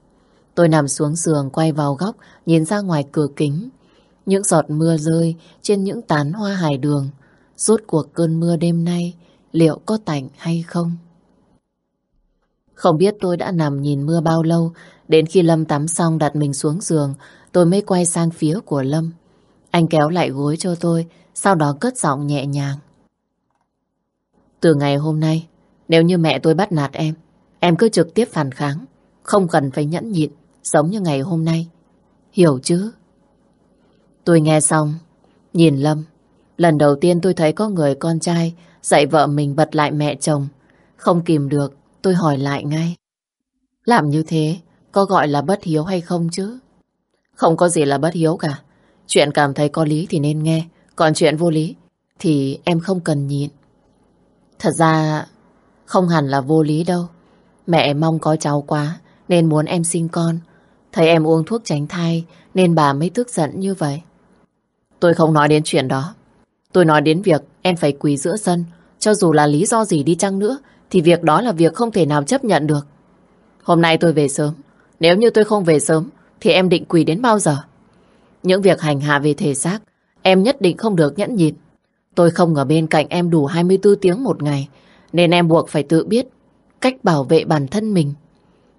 Tôi nằm xuống giường quay vào góc, nhìn ra ngoài cửa kính. Những giọt mưa rơi trên những tán hoa hải đường. Rốt cuộc cơn mưa đêm nay liệu có tạnh hay không? Không biết tôi đã nằm nhìn mưa bao lâu, đến khi Lâm tắm xong đặt mình xuống giường, tôi mới quay sang phía của Lâm. Anh kéo lại gối cho tôi, sau đó cất giọng nhẹ nhàng. Từ ngày hôm nay, nếu như mẹ tôi bắt nạt em, em cứ trực tiếp phản kháng, không cần phải nhẫn nhịn, giống như ngày hôm nay. Hiểu chứ? Tôi nghe xong, nhìn Lâm. Lần đầu tiên tôi thấy có người con trai dạy vợ mình bật lại mẹ chồng. Không kìm được, tôi hỏi lại ngay. Làm như thế, có gọi là bất hiếu hay không chứ? Không có gì là bất hiếu cả. Chuyện cảm thấy có lý thì nên nghe, còn chuyện vô lý thì em không cần nhịn. Thật ra không hẳn là vô lý đâu. Mẹ mong có cháu quá nên muốn em sinh con. Thấy em uống thuốc tránh thai, nên bà mới tức giận như vậy. Tôi không nói đến chuyện đó. Tôi nói đến việc em phải quỳ giữa sân. Cho dù là lý do gì đi chăng nữa, thì việc đó là việc không thể nào chấp nhận được. Hôm nay tôi về sớm. Nếu như tôi không về sớm, thì em định quỳ đến bao giờ? Những việc hành hạ về thể xác, em nhất định không được nhẫn nhịn. Tôi không ở bên cạnh em đủ 24 tiếng một ngày, nên em buộc phải tự biết cách bảo vệ bản thân mình.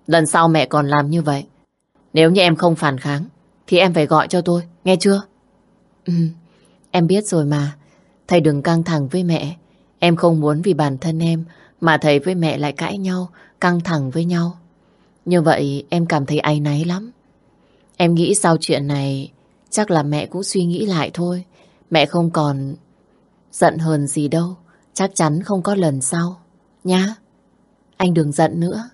Lần sau mẹ còn làm như vậy. Nếu như em không phản kháng thì em phải gọi cho tôi, nghe chưa? Ừ, em biết rồi mà. Thầy đừng căng thẳng với mẹ. Em không muốn vì bản thân em mà thầy với mẹ lại cãi nhau, căng thẳng với nhau. Như vậy em cảm thấy áy náy lắm. Em nghĩ sau chuyện này chắc là mẹ cũng suy nghĩ lại thôi. Mẹ không còn giận hờn gì đâu. Chắc chắn không có lần sau. Nhá. Anh đừng giận nữa.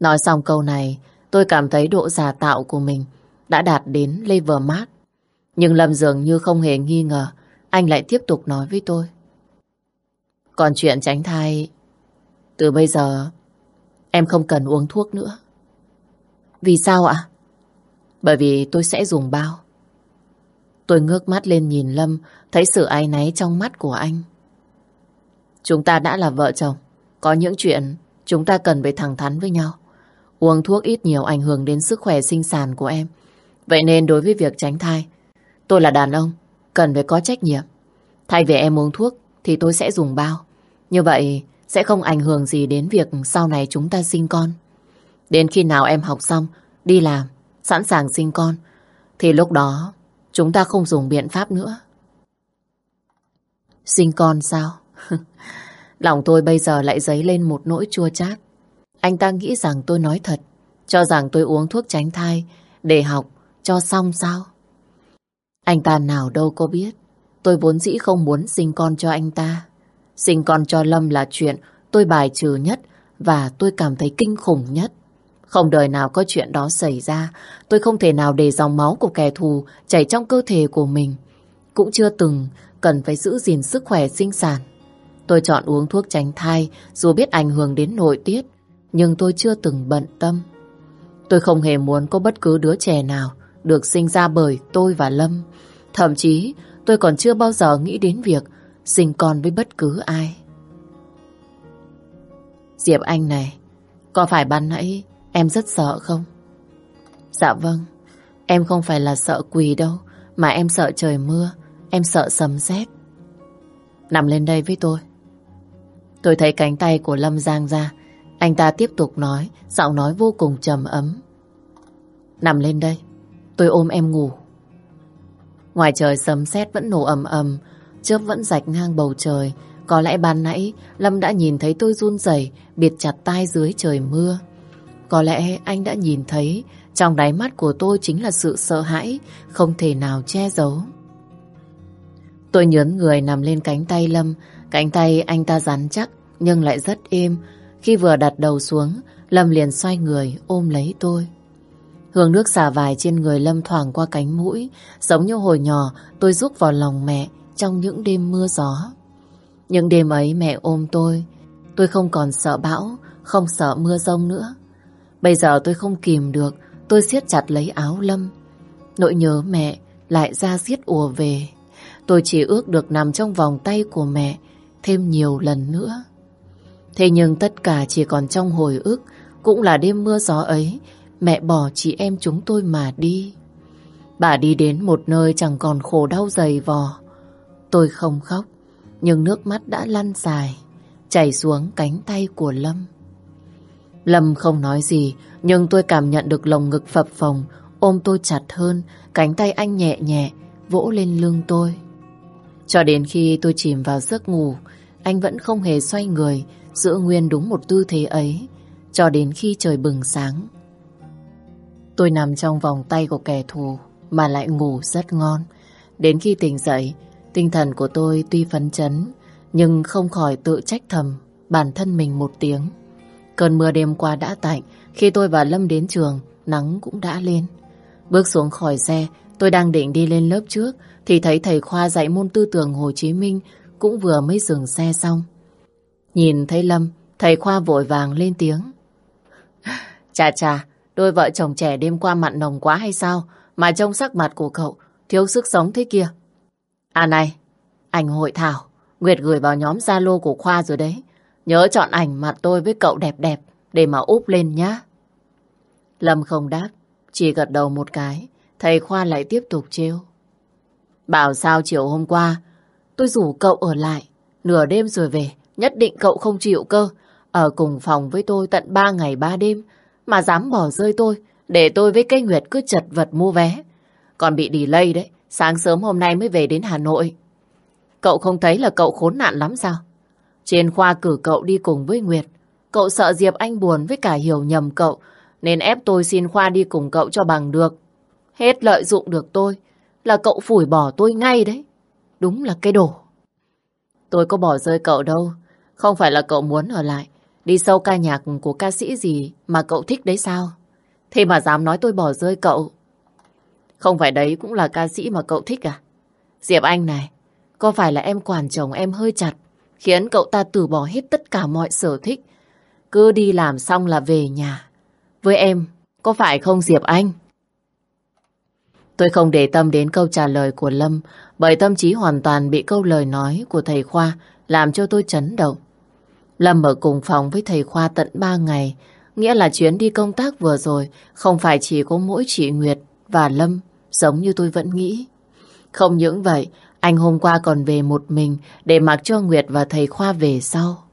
Nói xong câu này, tôi cảm thấy độ giả tạo của mình đã đạt đến level mát. Nhưng Lâm dường như không hề nghi ngờ, anh lại tiếp tục nói với tôi. Còn chuyện tránh thai, từ bây giờ em không cần uống thuốc nữa. Vì sao ạ? Bởi vì tôi sẽ dùng bao. Tôi ngước mắt lên nhìn Lâm, thấy sự ai náy trong mắt của anh. Chúng ta đã là vợ chồng, có những chuyện chúng ta cần phải thẳng thắn với nhau. Uống thuốc ít nhiều ảnh hưởng đến sức khỏe sinh sản của em. Vậy nên đối với việc tránh thai, tôi là đàn ông, cần phải có trách nhiệm. Thay vì em uống thuốc thì tôi sẽ dùng bao. Như vậy sẽ không ảnh hưởng gì đến việc sau này chúng ta sinh con. Đến khi nào em học xong, đi làm, sẵn sàng sinh con, thì lúc đó chúng ta không dùng biện pháp nữa. Sinh con sao? Lòng tôi bây giờ lại dấy lên một nỗi chua chát. Anh ta nghĩ rằng tôi nói thật, cho rằng tôi uống thuốc tránh thai để học cho xong sao? Anh ta nào đâu có biết, tôi vốn dĩ không muốn sinh con cho anh ta. Sinh con cho Lâm là chuyện tôi bài trừ nhất và tôi cảm thấy kinh khủng nhất. Không đời nào có chuyện đó xảy ra, tôi không thể nào để dòng máu của kẻ thù chảy trong cơ thể của mình. Cũng chưa từng cần phải giữ gìn sức khỏe sinh sản. Tôi chọn uống thuốc tránh thai dù biết ảnh hưởng đến nội tiết, nhưng tôi chưa từng bận tâm. Tôi không hề muốn có bất cứ đứa trẻ nào được sinh ra bởi tôi và Lâm. Thậm chí tôi còn chưa bao giờ nghĩ đến việc sinh con với bất cứ ai. Diệp Anh này, có phải ban nãy em rất sợ không? Dạ vâng, em không phải là sợ quỳ đâu, mà em sợ trời mưa, em sợ sấm sét. Nằm lên đây với tôi. Tôi thấy cánh tay của Lâm giang ra, anh ta tiếp tục nói, giọng nói vô cùng trầm ấm. Nằm lên đây, tôi ôm em ngủ. Ngoài trời sấm sét vẫn nổ ầm ầm, chớp vẫn rạch ngang bầu trời. Có lẽ ban nãy Lâm đã nhìn thấy tôi run rẩy, biệt chặt tay dưới trời mưa. Có lẽ anh đã nhìn thấy trong đáy mắt của tôi chính là sự sợ hãi, không thể nào che giấu. Tôi nhớn người nằm lên cánh tay Lâm, cánh tay anh ta rắn chắc nhưng lại rất êm. Khi vừa đặt đầu xuống, Lâm liền xoay người ôm lấy tôi. Hương nước xả vài trên người Lâm thoảng qua cánh mũi, giống như hồi nhỏ tôi rúc vào lòng mẹ trong những đêm mưa gió. Những đêm ấy mẹ ôm tôi, tôi không còn sợ bão, không sợ mưa rông nữa. Bây giờ tôi không kìm được, tôi siết chặt lấy áo Lâm. Nỗi nhớ mẹ lại ra giết ùa về. Tôi chỉ ước được nằm trong vòng tay của mẹ thêm nhiều lần nữa. Thế nhưng tất cả chỉ còn trong hồi ức, cũng là đêm mưa gió ấy, mẹ bỏ chị em chúng tôi mà đi. Bà đi đến một nơi chẳng còn khổ đau dày vò. Tôi không khóc, nhưng nước mắt đã lăn dài, chảy xuống cánh tay của Lâm. Lâm không nói gì, nhưng tôi cảm nhận được lồng ngực phập phồng, ôm tôi chặt hơn, cánh tay anh nhẹ nhẹ, vỗ lên lưng tôi. Cho đến khi tôi chìm vào giấc ngủ, anh vẫn không hề xoay người, giữ nguyên đúng một tư thế ấy, cho đến khi trời bừng sáng. Tôi nằm trong vòng tay của kẻ thù, mà lại ngủ rất ngon. Đến khi tỉnh dậy, tinh thần của tôi tuy phấn chấn, nhưng không khỏi tự trách thầm bản thân mình một tiếng. Cơn mưa đêm qua đã tạnh, khi tôi và Lâm đến trường, nắng cũng đã lên. Bước xuống khỏi xe, tôi đang định đi lên lớp trước, thì thấy thầy Khoa dạy môn tư tưởng Hồ Chí Minh cũng vừa mới dừng xe xong. Nhìn thấy Lâm, thầy Khoa vội vàng lên tiếng. Chà chà, đôi vợ chồng trẻ đêm qua mặn nồng quá hay sao? Mà trông sắc mặt của cậu thiếu sức sống thế kia. À này, ảnh hội thảo, Nguyệt gửi vào nhóm Zalo của Khoa rồi đấy. Nhớ chọn ảnh mặt tôi với cậu đẹp đẹp để mà úp lên nhá. Lâm không đáp, chỉ gật đầu một cái. Thầy Khoa lại tiếp tục trêu. Bảo sao chiều hôm qua, tôi rủ cậu ở lại, nửa đêm rồi về, nhất định cậu không chịu cơ. Ở cùng phòng với tôi tận ba ngày ba đêm, mà dám bỏ rơi tôi, để tôi với cây Nguyệt cứ chật vật mua vé. Còn bị delay đấy, sáng sớm hôm nay mới về đến Hà Nội. Cậu không thấy là cậu khốn nạn lắm sao? Trên khoa cử cậu đi cùng với Nguyệt. Cậu sợ Diệp Anh buồn với cả hiểu nhầm cậu, nên ép tôi xin khoa đi cùng cậu cho bằng được. Hết lợi dụng được tôi, là cậu phủi bỏ tôi ngay đấy. Đúng là cái đồ. Tôi có bỏ rơi cậu đâu. Không phải là cậu muốn ở lại, đi sâu ca nhạc của ca sĩ gì mà cậu thích đấy sao? Thế mà dám nói tôi bỏ rơi cậu. Không phải đấy cũng là ca sĩ mà cậu thích à? Diệp Anh này, có phải là em quản chồng em hơi chặt, khiến cậu ta từ bỏ hết tất cả mọi sở thích, cứ đi làm xong là về nhà. Với em, có phải không Diệp Anh? Tôi không để tâm đến câu trả lời của Lâm, bởi tâm trí hoàn toàn bị câu lời nói của thầy Khoa làm cho tôi chấn động. Lâm ở cùng phòng với thầy Khoa tận 3 ngày, nghĩa là chuyến đi công tác vừa rồi không phải chỉ có mỗi chị Nguyệt và Lâm, giống như tôi vẫn nghĩ. Không những vậy, anh hôm qua còn về một mình để mặc cho Nguyệt và thầy Khoa về sau.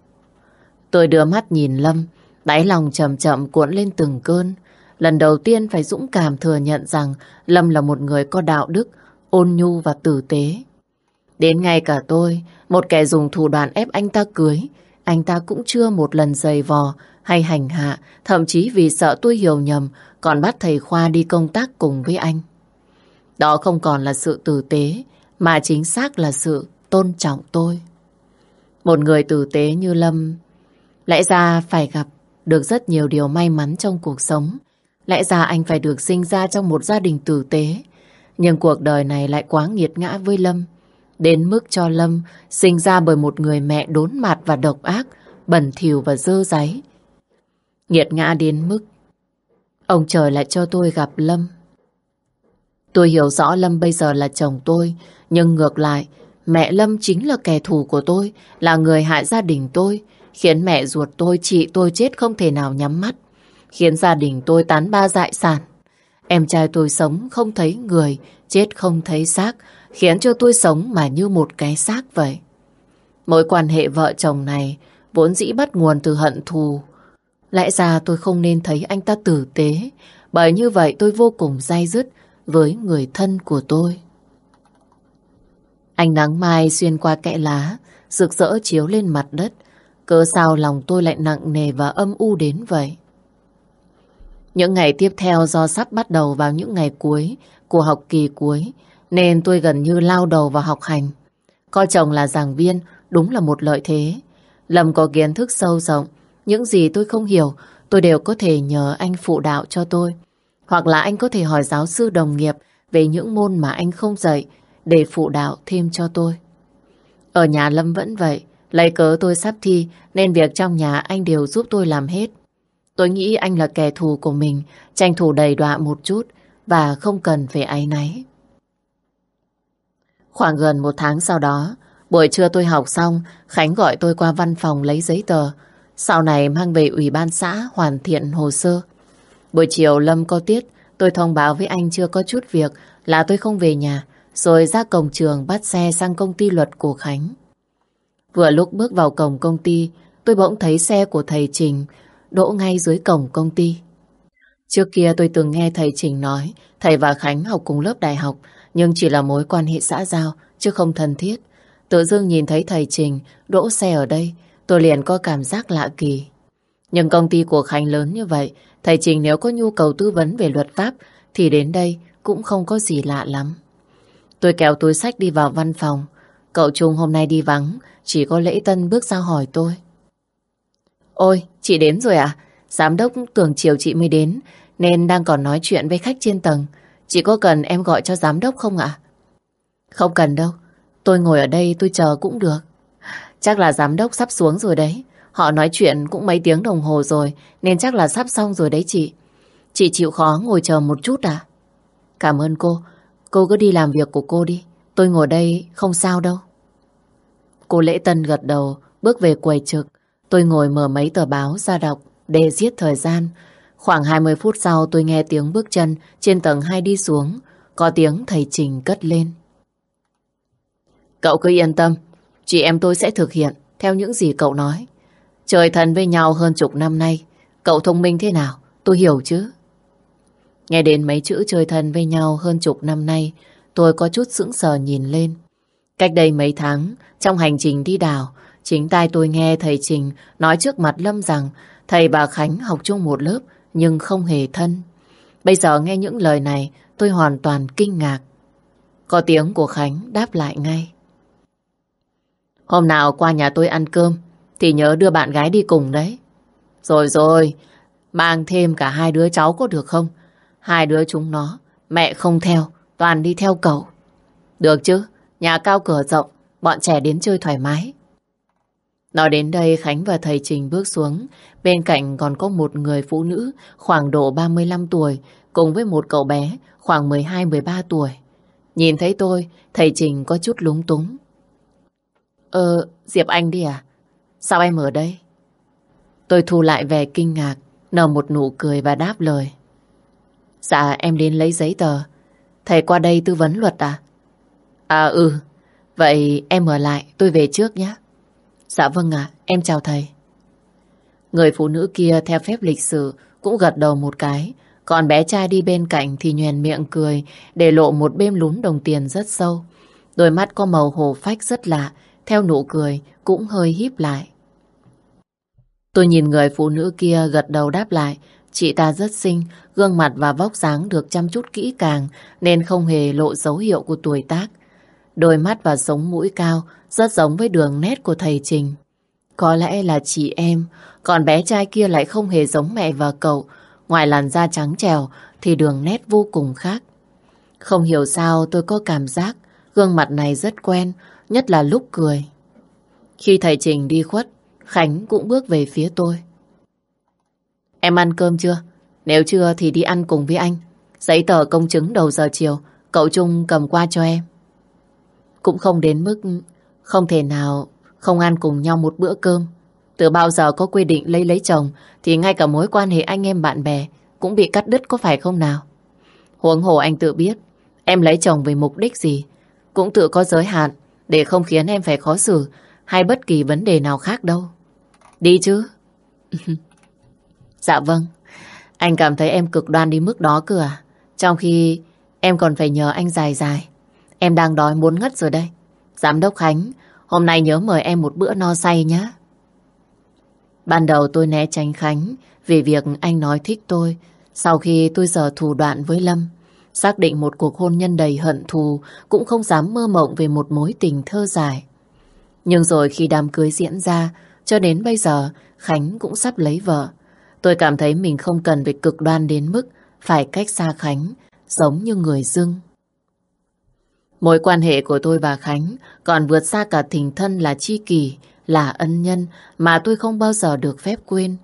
Tôi đưa mắt nhìn Lâm, đáy lòng chậm chậm cuộn lên từng cơn. Lần đầu tiên phải dũng cảm thừa nhận rằng Lâm là một người có đạo đức, ôn nhu và tử tế. Đến ngay cả tôi, một kẻ dùng thủ đoạn ép anh ta cưới, anh ta cũng chưa một lần giày vò hay hành hạ, thậm chí vì sợ tôi hiểu nhầm, còn bắt thầy Khoa đi công tác cùng với anh. Đó không còn là sự tử tế, mà chính xác là sự tôn trọng tôi. Một người tử tế như Lâm, lẽ ra phải gặp được rất nhiều điều may mắn trong cuộc sống. Lẽ ra anh phải được sinh ra trong một gia đình tử tế. Nhưng cuộc đời này lại quá nghiệt ngã với Lâm. Đến mức cho Lâm sinh ra bởi một người mẹ đốn mặt và độc ác, bẩn thỉu và dơ giấy. Nghiệt ngã đến mức ông trời lại cho tôi gặp Lâm. Tôi hiểu rõ Lâm bây giờ là chồng tôi, nhưng ngược lại, mẹ Lâm chính là kẻ thù của tôi, là người hại gia đình tôi, khiến mẹ ruột tôi, chị tôi chết không thể nào nhắm mắt, khiến gia đình tôi tán ba dại sản. Em trai tôi sống không thấy người, chết không thấy xác, khiến cho tôi sống mà như một cái xác vậy. Mối quan hệ vợ chồng này vốn dĩ bắt nguồn từ hận thù. Lẽ ra tôi không nên thấy anh ta tử tế, bởi như vậy tôi vô cùng dai dứt với người thân của tôi. Ánh nắng mai xuyên qua kẽ lá, rực rỡ chiếu lên mặt đất. Cớ sao lòng tôi lại nặng nề và âm u đến vậy? Những ngày tiếp theo do sắp bắt đầu vào những ngày cuối của học kỳ cuối, nên tôi gần như lao đầu vào học hành. Coi chồng là giảng viên đúng là một lợi thế. Lâm có kiến thức sâu rộng, những gì tôi không hiểu tôi đều có thể nhờ anh phụ đạo cho tôi. Hoặc là anh có thể hỏi giáo sư đồng nghiệp về những môn mà anh không dạy để phụ đạo thêm cho tôi. Ở nhà Lâm vẫn vậy, lấy cớ tôi sắp thi nên việc trong nhà anh đều giúp tôi làm hết. Tôi nghĩ anh là kẻ thù của mình, tranh thủ đầy đọa một chút và không cần phải áy náy. Khoảng gần một tháng sau đó, buổi trưa tôi học xong, Khánh gọi tôi qua văn phòng lấy giấy tờ. Sau này mang về ủy ban xã hoàn thiện hồ sơ. Buổi chiều Lâm có tiết, tôi thông báo với anh chưa có chút việc là tôi không về nhà, rồi ra cổng trường bắt xe sang công ty luật của Khánh. Vừa lúc bước vào cổng công ty, tôi bỗng thấy xe của thầy Trình đỗ ngay dưới cổng công ty. Trước kia tôi từng nghe thầy Trình nói thầy và Khánh học cùng lớp đại học nhưng chỉ là mối quan hệ xã giao chứ không thân thiết. Tự dưng nhìn thấy thầy Trình đỗ xe ở đây tôi liền có cảm giác lạ kỳ. Nhưng công ty của Khánh lớn như vậy thầy Trình nếu có nhu cầu tư vấn về luật pháp thì đến đây cũng không có gì lạ lắm. Tôi kéo túi sách đi vào văn phòng. Cậu Trung hôm nay đi vắng, chỉ có lễ tân bước ra hỏi tôi. Ôi, chị đến rồi à? Giám đốc tưởng chiều chị mới đến, nên đang còn nói chuyện với khách trên tầng. Chị có cần em gọi cho giám đốc không ạ? Không cần đâu, tôi ngồi ở đây tôi chờ cũng được. Chắc là giám đốc sắp xuống rồi đấy. Họ nói chuyện cũng mấy tiếng đồng hồ rồi, nên chắc là sắp xong rồi đấy chị. Chị chịu khó ngồi chờ một chút à? Cảm ơn cô, cô cứ đi làm việc của cô đi. Tôi ngồi đây không sao đâu. Cô Lễ Tân gật đầu, bước về quầy trực. Tôi ngồi mở mấy tờ báo ra đọc để giết thời gian. Khoảng 20 phút sau tôi nghe tiếng bước chân trên tầng 2 đi xuống. Có tiếng thầy Trình cất lên. Cậu cứ yên tâm, chị em tôi sẽ thực hiện theo những gì cậu nói. Trời thần với nhau hơn chục năm nay, cậu thông minh thế nào, tôi hiểu chứ. Nghe đến mấy chữ chơi thân với nhau hơn chục năm nay, tôi có chút sững sờ nhìn lên. Cách đây mấy tháng, trong hành trình đi đảo, chính tai tôi nghe thầy Trình nói trước mặt Lâm rằng thầy bà Khánh học chung một lớp nhưng không hề thân. Bây giờ nghe những lời này, tôi hoàn toàn kinh ngạc. Có tiếng của Khánh đáp lại ngay. Hôm nào qua nhà tôi ăn cơm, thì nhớ đưa bạn gái đi cùng đấy. Rồi rồi, mang thêm cả hai đứa cháu có được không? Hai đứa chúng nó, mẹ không theo, toàn đi theo cậu. Được chứ, nhà cao cửa rộng, bọn trẻ đến chơi thoải mái. Nói đến đây Khánh và thầy Trình bước xuống, bên cạnh còn có một người phụ nữ khoảng độ 35 tuổi, cùng với một cậu bé khoảng 12-13 tuổi. Nhìn thấy tôi, thầy Trình có chút lúng túng. Ờ, Diệp Anh đi à? Sao em ở đây? Tôi thu lại vẻ kinh ngạc, nở một nụ cười và đáp lời. Dạ em đến lấy giấy tờ. Thầy qua đây tư vấn luật à? À ừ, vậy em ở lại, tôi về trước nhé. Dạ vâng ạ, em chào thầy. Người phụ nữ kia theo phép lịch sử cũng gật đầu một cái, còn bé trai đi bên cạnh thì nhoèn miệng cười để lộ một bêm lún đồng tiền rất sâu. Đôi mắt có màu hồ phách rất lạ, theo nụ cười cũng hơi híp lại. Tôi nhìn người phụ nữ kia gật đầu đáp lại, chị ta rất xinh, gương mặt và vóc dáng được chăm chút kỹ càng nên không hề lộ dấu hiệu của tuổi tác. Đôi mắt và sống mũi cao rất giống với đường nét của thầy Trình. Có lẽ là chị em, còn bé trai kia lại không hề giống mẹ và cậu. Ngoài làn da trắng trèo thì đường nét vô cùng khác. Không hiểu sao tôi có cảm giác gương mặt này rất quen, nhất là lúc cười. Khi thầy Trình đi khuất, Khánh cũng bước về phía tôi. Em ăn cơm chưa? Nếu chưa thì đi ăn cùng với anh. Giấy tờ công chứng đầu giờ chiều, cậu Trung cầm qua cho em. Cũng không đến mức không thể nào, không ăn cùng nhau một bữa cơm. Từ bao giờ có quy định lấy lấy chồng, thì ngay cả mối quan hệ anh em bạn bè cũng bị cắt đứt có phải không nào? Huống hồ anh tự biết, em lấy chồng vì mục đích gì, cũng tự có giới hạn để không khiến em phải khó xử hay bất kỳ vấn đề nào khác đâu. Đi chứ? dạ vâng. Anh cảm thấy em cực đoan đi mức đó cơ à? Trong khi em còn phải nhờ anh dài dài. Em đang đói muốn ngất rồi đây. Giám đốc Khánh, hôm nay nhớ mời em một bữa no say nhé. Ban đầu tôi né tránh Khánh vì việc anh nói thích tôi. Sau khi tôi giờ thủ đoạn với Lâm, xác định một cuộc hôn nhân đầy hận thù cũng không dám mơ mộng về một mối tình thơ dài. Nhưng rồi khi đám cưới diễn ra, cho đến bây giờ Khánh cũng sắp lấy vợ. Tôi cảm thấy mình không cần phải cực đoan đến mức phải cách xa Khánh, giống như người dưng. Mối quan hệ của tôi và Khánh còn vượt xa cả tình thân là chi kỷ, là ân nhân mà tôi không bao giờ được phép quên.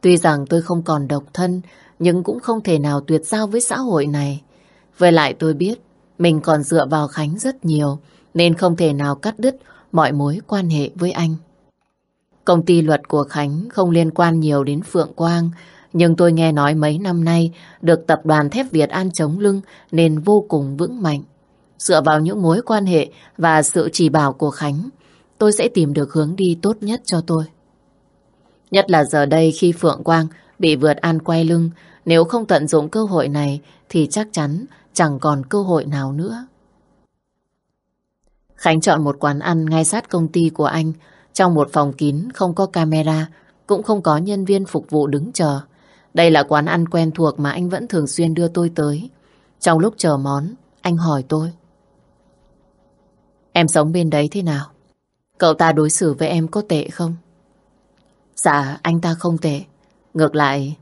Tuy rằng tôi không còn độc thân, nhưng cũng không thể nào tuyệt giao với xã hội này. Với lại tôi biết, mình còn dựa vào Khánh rất nhiều, nên không thể nào cắt đứt mọi mối quan hệ với anh. Công ty luật của Khánh không liên quan nhiều đến Phượng Quang, nhưng tôi nghe nói mấy năm nay được tập đoàn thép Việt An chống lưng nên vô cùng vững mạnh. Dựa vào những mối quan hệ và sự chỉ bảo của Khánh, tôi sẽ tìm được hướng đi tốt nhất cho tôi. Nhất là giờ đây khi Phượng Quang bị Vượt An quay lưng, Nếu không tận dụng cơ hội này thì chắc chắn chẳng còn cơ hội nào nữa. Khánh chọn một quán ăn ngay sát công ty của anh, trong một phòng kín không có camera, cũng không có nhân viên phục vụ đứng chờ. Đây là quán ăn quen thuộc mà anh vẫn thường xuyên đưa tôi tới. Trong lúc chờ món, anh hỏi tôi. Em sống bên đấy thế nào? Cậu ta đối xử với em có tệ không? Dạ, anh ta không tệ. Ngược lại,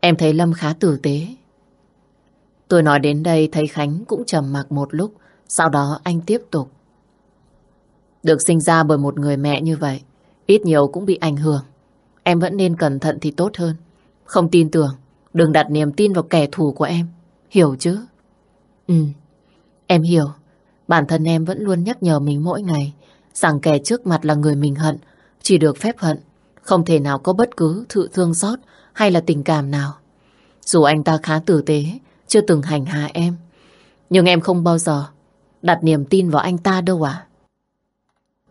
em thấy Lâm khá tử tế. Tôi nói đến đây thấy Khánh cũng trầm mặc một lúc, sau đó anh tiếp tục. Được sinh ra bởi một người mẹ như vậy, ít nhiều cũng bị ảnh hưởng. Em vẫn nên cẩn thận thì tốt hơn. Không tin tưởng, đừng đặt niềm tin vào kẻ thù của em. Hiểu chứ? Ừ, em hiểu. Bản thân em vẫn luôn nhắc nhở mình mỗi ngày rằng kẻ trước mặt là người mình hận, chỉ được phép hận, không thể nào có bất cứ sự thương xót hay là tình cảm nào. Dù anh ta khá tử tế, chưa từng hành hạ em, nhưng em không bao giờ đặt niềm tin vào anh ta đâu à.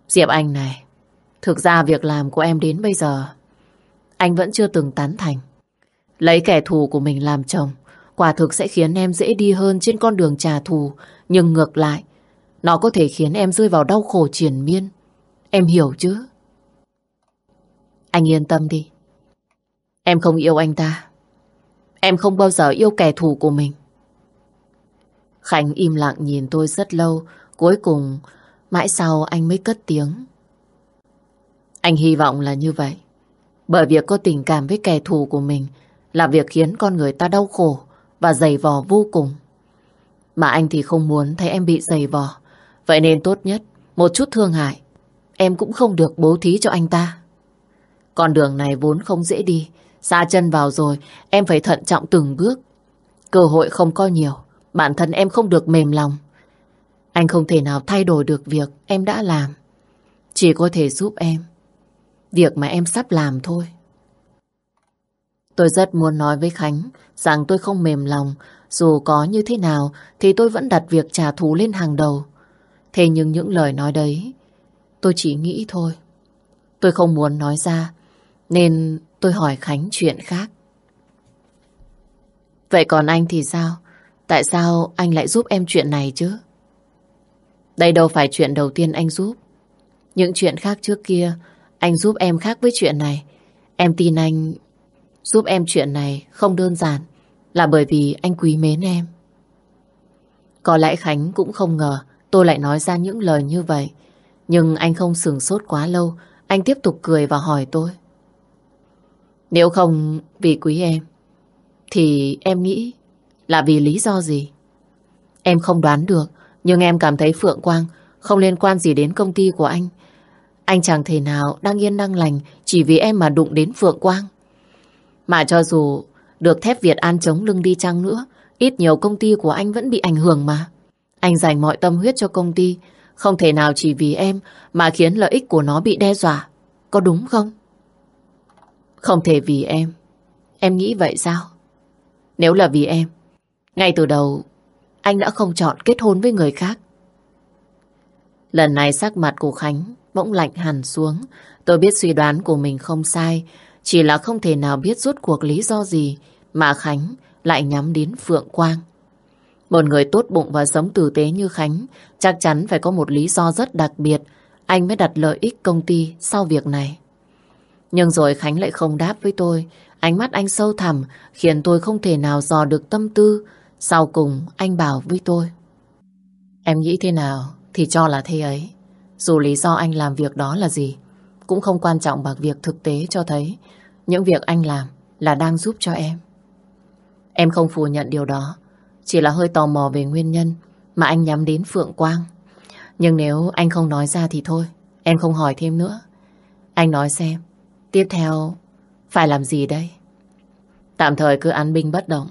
Diệp Anh này, thực ra việc làm của em đến bây giờ, anh vẫn chưa từng tán thành. Lấy kẻ thù của mình làm chồng, quả thực sẽ khiến em dễ đi hơn trên con đường trả thù, nhưng ngược lại, nó có thể khiến em rơi vào đau khổ triền miên. Em hiểu chứ? Anh yên tâm đi. Em không yêu anh ta. Em không bao giờ yêu kẻ thù của mình. Khánh im lặng nhìn tôi rất lâu, cuối cùng mãi sau anh mới cất tiếng. Anh hy vọng là như vậy. Bởi việc có tình cảm với kẻ thù của mình là việc khiến con người ta đau khổ và dày vò vô cùng. Mà anh thì không muốn thấy em bị dày vò. Vậy nên tốt nhất, một chút thương hại, em cũng không được bố thí cho anh ta. Con đường này vốn không dễ đi, xa chân vào rồi, em phải thận trọng từng bước. Cơ hội không có nhiều, bản thân em không được mềm lòng. Anh không thể nào thay đổi được việc em đã làm. Chỉ có thể giúp em. Việc mà em sắp làm thôi. Tôi rất muốn nói với Khánh rằng tôi không mềm lòng. Dù có như thế nào thì tôi vẫn đặt việc trả thù lên hàng đầu. Thế nhưng những lời nói đấy, tôi chỉ nghĩ thôi. Tôi không muốn nói ra, nên tôi hỏi Khánh chuyện khác. Vậy còn anh thì sao? Tại sao anh lại giúp em chuyện này chứ? Đây đâu phải chuyện đầu tiên anh giúp. Những chuyện khác trước kia, anh giúp em khác với chuyện này. Em tin anh giúp em chuyện này không đơn giản là bởi vì anh quý mến em. Có lẽ Khánh cũng không ngờ tôi lại nói ra những lời như vậy. Nhưng anh không sừng sốt quá lâu, anh tiếp tục cười và hỏi tôi. Nếu không vì quý em, thì em nghĩ là vì lý do gì? Em không đoán được, nhưng em cảm thấy Phượng Quang không liên quan gì đến công ty của anh. Anh chẳng thể nào đang yên đang lành chỉ vì em mà đụng đến Phượng Quang. Mà cho dù được thép Việt An chống lưng đi chăng nữa, ít nhiều công ty của anh vẫn bị ảnh hưởng mà. Anh dành mọi tâm huyết cho công ty, không thể nào chỉ vì em mà khiến lợi ích của nó bị đe dọa. Có đúng không? Không thể vì em. Em nghĩ vậy sao? Nếu là vì em, ngay từ đầu anh đã không chọn kết hôn với người khác. Lần này sắc mặt của Khánh bỗng lạnh hẳn xuống. Tôi biết suy đoán của mình không sai, chỉ là không thể nào biết rốt cuộc lý do gì mà Khánh lại nhắm đến Phượng Quang. Một người tốt bụng và sống tử tế như Khánh chắc chắn phải có một lý do rất đặc biệt anh mới đặt lợi ích công ty sau việc này. Nhưng rồi Khánh lại không đáp với tôi. Ánh mắt anh sâu thẳm khiến tôi không thể nào dò được tâm tư. Sau cùng anh bảo với tôi. Em nghĩ thế nào thì cho là thế ấy. Dù lý do anh làm việc đó là gì, cũng không quan trọng bằng việc thực tế cho thấy những việc anh làm là đang giúp cho em. Em không phủ nhận điều đó, chỉ là hơi tò mò về nguyên nhân mà anh nhắm đến Phượng Quang. Nhưng nếu anh không nói ra thì thôi, em không hỏi thêm nữa. Anh nói xem, tiếp theo phải làm gì đây? Tạm thời cứ án binh bất động.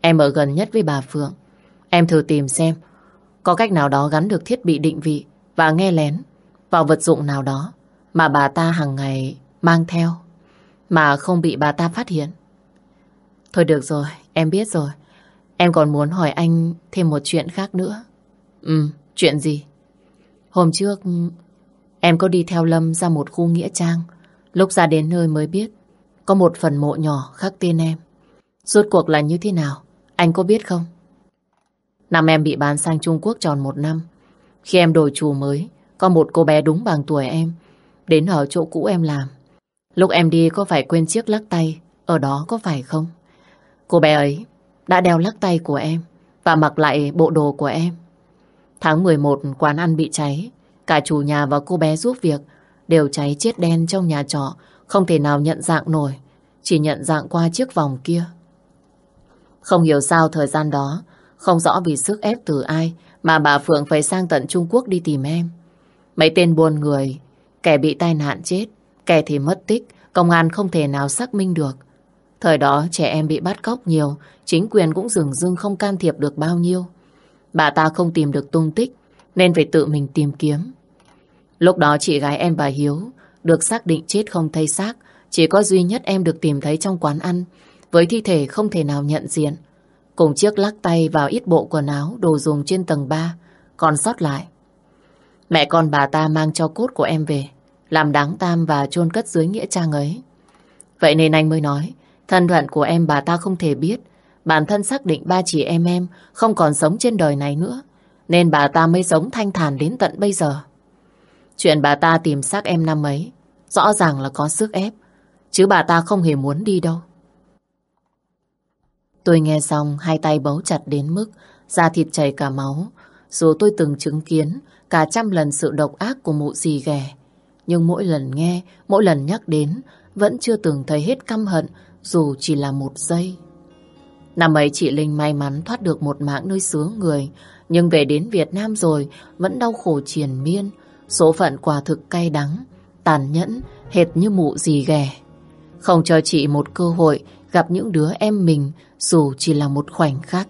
Em ở gần nhất với bà Phượng. Em thử tìm xem có cách nào đó gắn được thiết bị định vị và nghe lén vào vật dụng nào đó mà bà ta hàng ngày mang theo mà không bị bà ta phát hiện. Thôi được rồi, em biết rồi. Em còn muốn hỏi anh thêm một chuyện khác nữa. Ừ, chuyện gì? Hôm trước em có đi theo Lâm ra một khu nghĩa trang. Lúc ra đến nơi mới biết có một phần mộ nhỏ khắc tên em. Rốt cuộc là như thế nào? Anh có biết không? Năm em bị bán sang Trung Quốc tròn một năm. Khi em đổi chủ mới, có một cô bé đúng bằng tuổi em, đến ở chỗ cũ em làm. Lúc em đi có phải quên chiếc lắc tay, ở đó có phải không? Cô bé ấy đã đeo lắc tay của em và mặc lại bộ đồ của em. Tháng 11 quán ăn bị cháy, cả chủ nhà và cô bé giúp việc đều cháy chết đen trong nhà trọ, không thể nào nhận dạng nổi, chỉ nhận dạng qua chiếc vòng kia. Không hiểu sao thời gian đó, không rõ vì sức ép từ ai mà bà Phượng phải sang tận Trung Quốc đi tìm em. Mấy tên buôn người, kẻ bị tai nạn chết, kẻ thì mất tích, công an không thể nào xác minh được. Thời đó trẻ em bị bắt cóc nhiều, chính quyền cũng dường dưng không can thiệp được bao nhiêu. Bà ta không tìm được tung tích, nên phải tự mình tìm kiếm. Lúc đó chị gái em bà Hiếu được xác định chết không thấy xác, chỉ có duy nhất em được tìm thấy trong quán ăn, với thi thể không thể nào nhận diện. Cùng chiếc lắc tay vào ít bộ quần áo, đồ dùng trên tầng 3, còn sót lại. Mẹ con bà ta mang cho cốt của em về, làm đáng tam và chôn cất dưới nghĩa trang ấy. Vậy nên anh mới nói, thân phận của em bà ta không thể biết, bản thân xác định ba chị em em không còn sống trên đời này nữa, nên bà ta mới sống thanh thản đến tận bây giờ. Chuyện bà ta tìm xác em năm ấy, rõ ràng là có sức ép, chứ bà ta không hề muốn đi đâu. Tôi nghe xong hai tay bấu chặt đến mức da thịt chảy cả máu. Dù tôi từng chứng kiến cả trăm lần sự độc ác của mụ dì ghẻ. Nhưng mỗi lần nghe, mỗi lần nhắc đến vẫn chưa từng thấy hết căm hận dù chỉ là một giây. Năm ấy chị Linh may mắn thoát được một mạng nơi xứ người nhưng về đến Việt Nam rồi vẫn đau khổ triền miên số phận quả thực cay đắng tàn nhẫn hệt như mụ dì ghẻ. Không cho chị một cơ hội gặp những đứa em mình dù chỉ là một khoảnh khắc.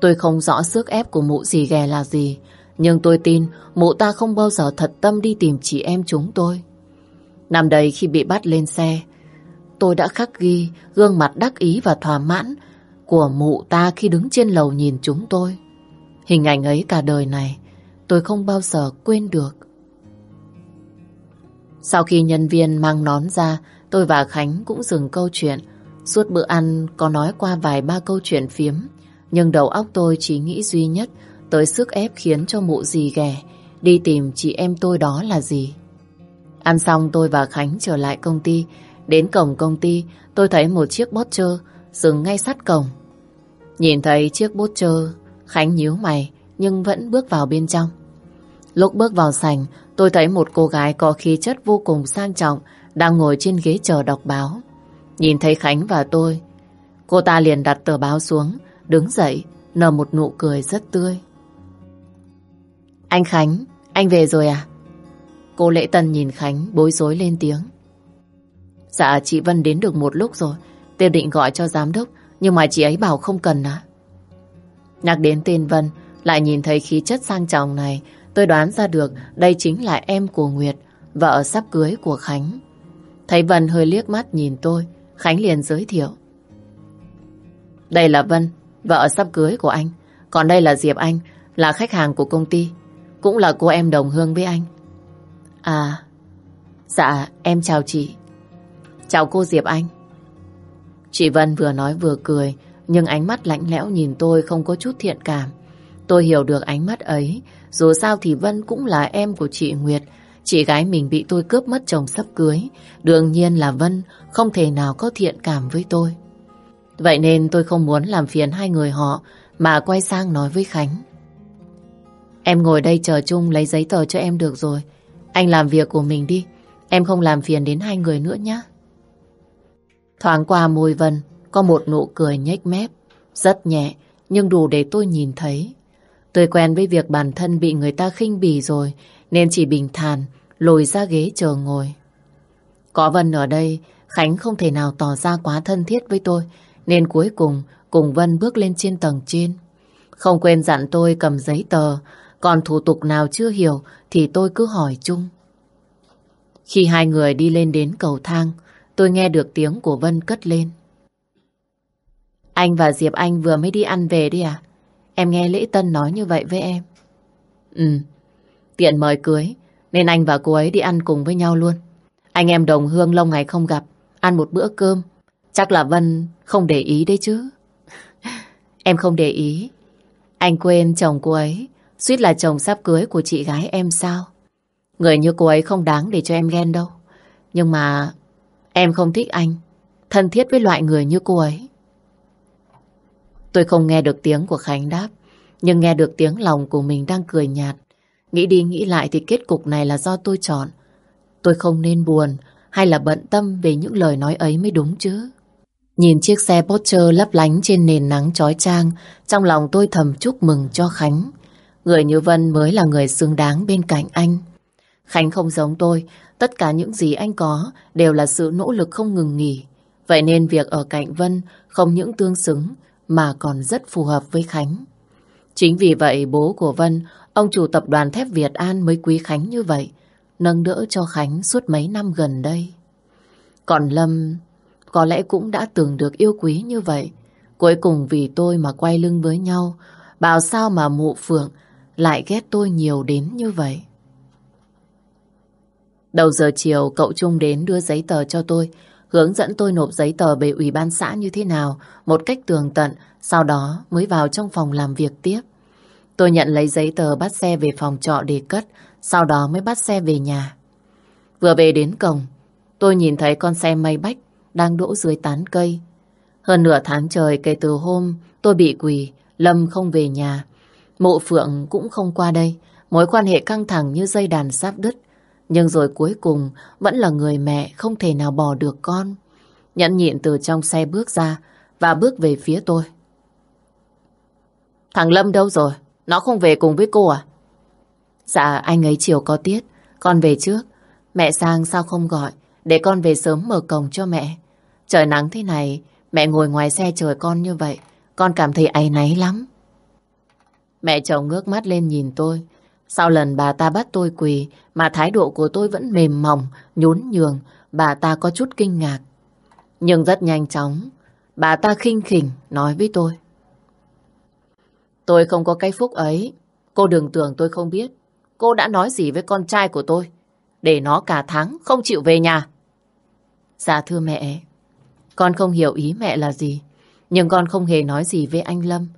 Tôi không rõ sức ép của mụ dì ghẻ là gì, nhưng tôi tin mụ ta không bao giờ thật tâm đi tìm chị em chúng tôi. Năm đây khi bị bắt lên xe, tôi đã khắc ghi gương mặt đắc ý và thỏa mãn của mụ ta khi đứng trên lầu nhìn chúng tôi. Hình ảnh ấy cả đời này tôi không bao giờ quên được. Sau khi nhân viên mang nón ra, tôi và Khánh cũng dừng câu chuyện Suốt bữa ăn có nói qua vài ba câu chuyện phiếm, nhưng đầu óc tôi chỉ nghĩ duy nhất tới sức ép khiến cho mụ gì ghẻ đi tìm chị em tôi đó là gì. Ăn xong tôi và Khánh trở lại công ty. Đến cổng công ty tôi thấy một chiếc bốt chơ dừng ngay sát cổng. Nhìn thấy chiếc bốt chơ Khánh nhíu mày nhưng vẫn bước vào bên trong. Lúc bước vào sảnh tôi thấy một cô gái có khí chất vô cùng sang trọng đang ngồi trên ghế chờ đọc báo. Nhìn thấy Khánh và tôi, cô ta liền đặt tờ báo xuống, đứng dậy, nở một nụ cười rất tươi. Anh Khánh, anh về rồi à? Cô Lễ Tân nhìn Khánh bối rối lên tiếng. Dạ, chị Vân đến được một lúc rồi. Tôi định gọi cho giám đốc, nhưng mà chị ấy bảo không cần à. Nhắc đến tên Vân, lại nhìn thấy khí chất sang trọng này, tôi đoán ra được đây chính là em của Nguyệt, vợ sắp cưới của Khánh. Thấy Vân hơi liếc mắt nhìn tôi, Khánh liền giới thiệu. Đây là Vân, vợ sắp cưới của anh. Còn đây là Diệp Anh, là khách hàng của công ty. Cũng là cô em đồng hương với anh. À, dạ em chào chị. Chào cô Diệp Anh. Chị Vân vừa nói vừa cười, nhưng ánh mắt lạnh lẽo nhìn tôi không có chút thiện cảm. Tôi hiểu được ánh mắt ấy, dù sao thì Vân cũng là em của chị Nguyệt, Chị gái mình bị tôi cướp mất chồng sắp cưới. Đương nhiên là Vân không thể nào có thiện cảm với tôi. Vậy nên tôi không muốn làm phiền hai người họ mà quay sang nói với Khánh. Em ngồi đây chờ chung lấy giấy tờ cho em được rồi. Anh làm việc của mình đi. Em không làm phiền đến hai người nữa nhé. Thoáng qua môi Vân có một nụ cười nhếch mép. Rất nhẹ nhưng đủ để tôi nhìn thấy. Tôi quen với việc bản thân bị người ta khinh bỉ rồi nên chỉ bình thản lồi ra ghế chờ ngồi. Có Vân ở đây, Khánh không thể nào tỏ ra quá thân thiết với tôi, nên cuối cùng cùng Vân bước lên trên tầng trên. Không quên dặn tôi cầm giấy tờ, còn thủ tục nào chưa hiểu thì tôi cứ hỏi chung. Khi hai người đi lên đến cầu thang, tôi nghe được tiếng của Vân cất lên. Anh và Diệp Anh vừa mới đi ăn về đi à? Em nghe Lễ Tân nói như vậy với em. Ừ, tiện mời cưới, nên anh và cô ấy đi ăn cùng với nhau luôn. Anh em đồng hương lâu ngày không gặp, ăn một bữa cơm, Chắc là Vân không để ý đấy chứ. em không để ý. Anh quên chồng cô ấy, suýt là chồng sắp cưới của chị gái em sao? Người như cô ấy không đáng để cho em ghen đâu. Nhưng mà em không thích anh, thân thiết với loại người như cô ấy. Tôi không nghe được tiếng của Khánh đáp, nhưng nghe được tiếng lòng của mình đang cười nhạt. Nghĩ đi nghĩ lại thì kết cục này là do tôi chọn. Tôi không nên buồn hay là bận tâm về những lời nói ấy mới đúng chứ. Nhìn chiếc xe Porsche lấp lánh trên nền nắng chói chang, trong lòng tôi thầm chúc mừng cho Khánh. Người như Vân mới là người xứng đáng bên cạnh anh. Khánh không giống tôi, tất cả những gì anh có đều là sự nỗ lực không ngừng nghỉ. Vậy nên việc ở cạnh Vân không những tương xứng mà còn rất phù hợp với Khánh. Chính vì vậy bố của Vân, ông chủ tập đoàn thép Việt An mới quý Khánh như vậy, nâng đỡ cho Khánh suốt mấy năm gần đây. Còn Lâm có lẽ cũng đã từng được yêu quý như vậy. Cuối cùng vì tôi mà quay lưng với nhau, bảo sao mà mụ phượng lại ghét tôi nhiều đến như vậy. Đầu giờ chiều cậu Trung đến đưa giấy tờ cho tôi, hướng dẫn tôi nộp giấy tờ về ủy ban xã như thế nào, một cách tường tận, sau đó mới vào trong phòng làm việc tiếp. Tôi nhận lấy giấy tờ bắt xe về phòng trọ để cất, sau đó mới bắt xe về nhà. Vừa về đến cổng, tôi nhìn thấy con xe may bách đang đỗ dưới tán cây. Hơn nửa tháng trời kể từ hôm tôi bị quỳ, Lâm không về nhà. Mộ Phượng cũng không qua đây, mối quan hệ căng thẳng như dây đàn sắp đứt. Nhưng rồi cuối cùng, vẫn là người mẹ không thể nào bỏ được con. Nhẫn nhịn từ trong xe bước ra và bước về phía tôi. Thằng Lâm đâu rồi? Nó không về cùng với cô à? Dạ anh ấy chiều có tiết Con về trước Mẹ sang sao không gọi Để con về sớm mở cổng cho mẹ Trời nắng thế này, Mẹ ngồi ngoài xe chờ con như vậy Con cảm thấy áy náy lắm Mẹ chồng ngước mắt lên nhìn tôi sau lần bà ta bắt tôi quỳ Mà thái độ của tôi vẫn mềm mỏng Nhún nhường Bà ta có chút kinh ngạc Nhưng rất nhanh chóng Bà ta khinh khỉnh nói với tôi Tôi không có cái phúc ấy Cô đừng tưởng tôi không biết cô đã nói gì với con trai của tôi để nó cả tháng không chịu về nhà. Dạ thưa mẹ, con không hiểu ý mẹ là gì, nhưng con không hề nói gì với anh Lâm.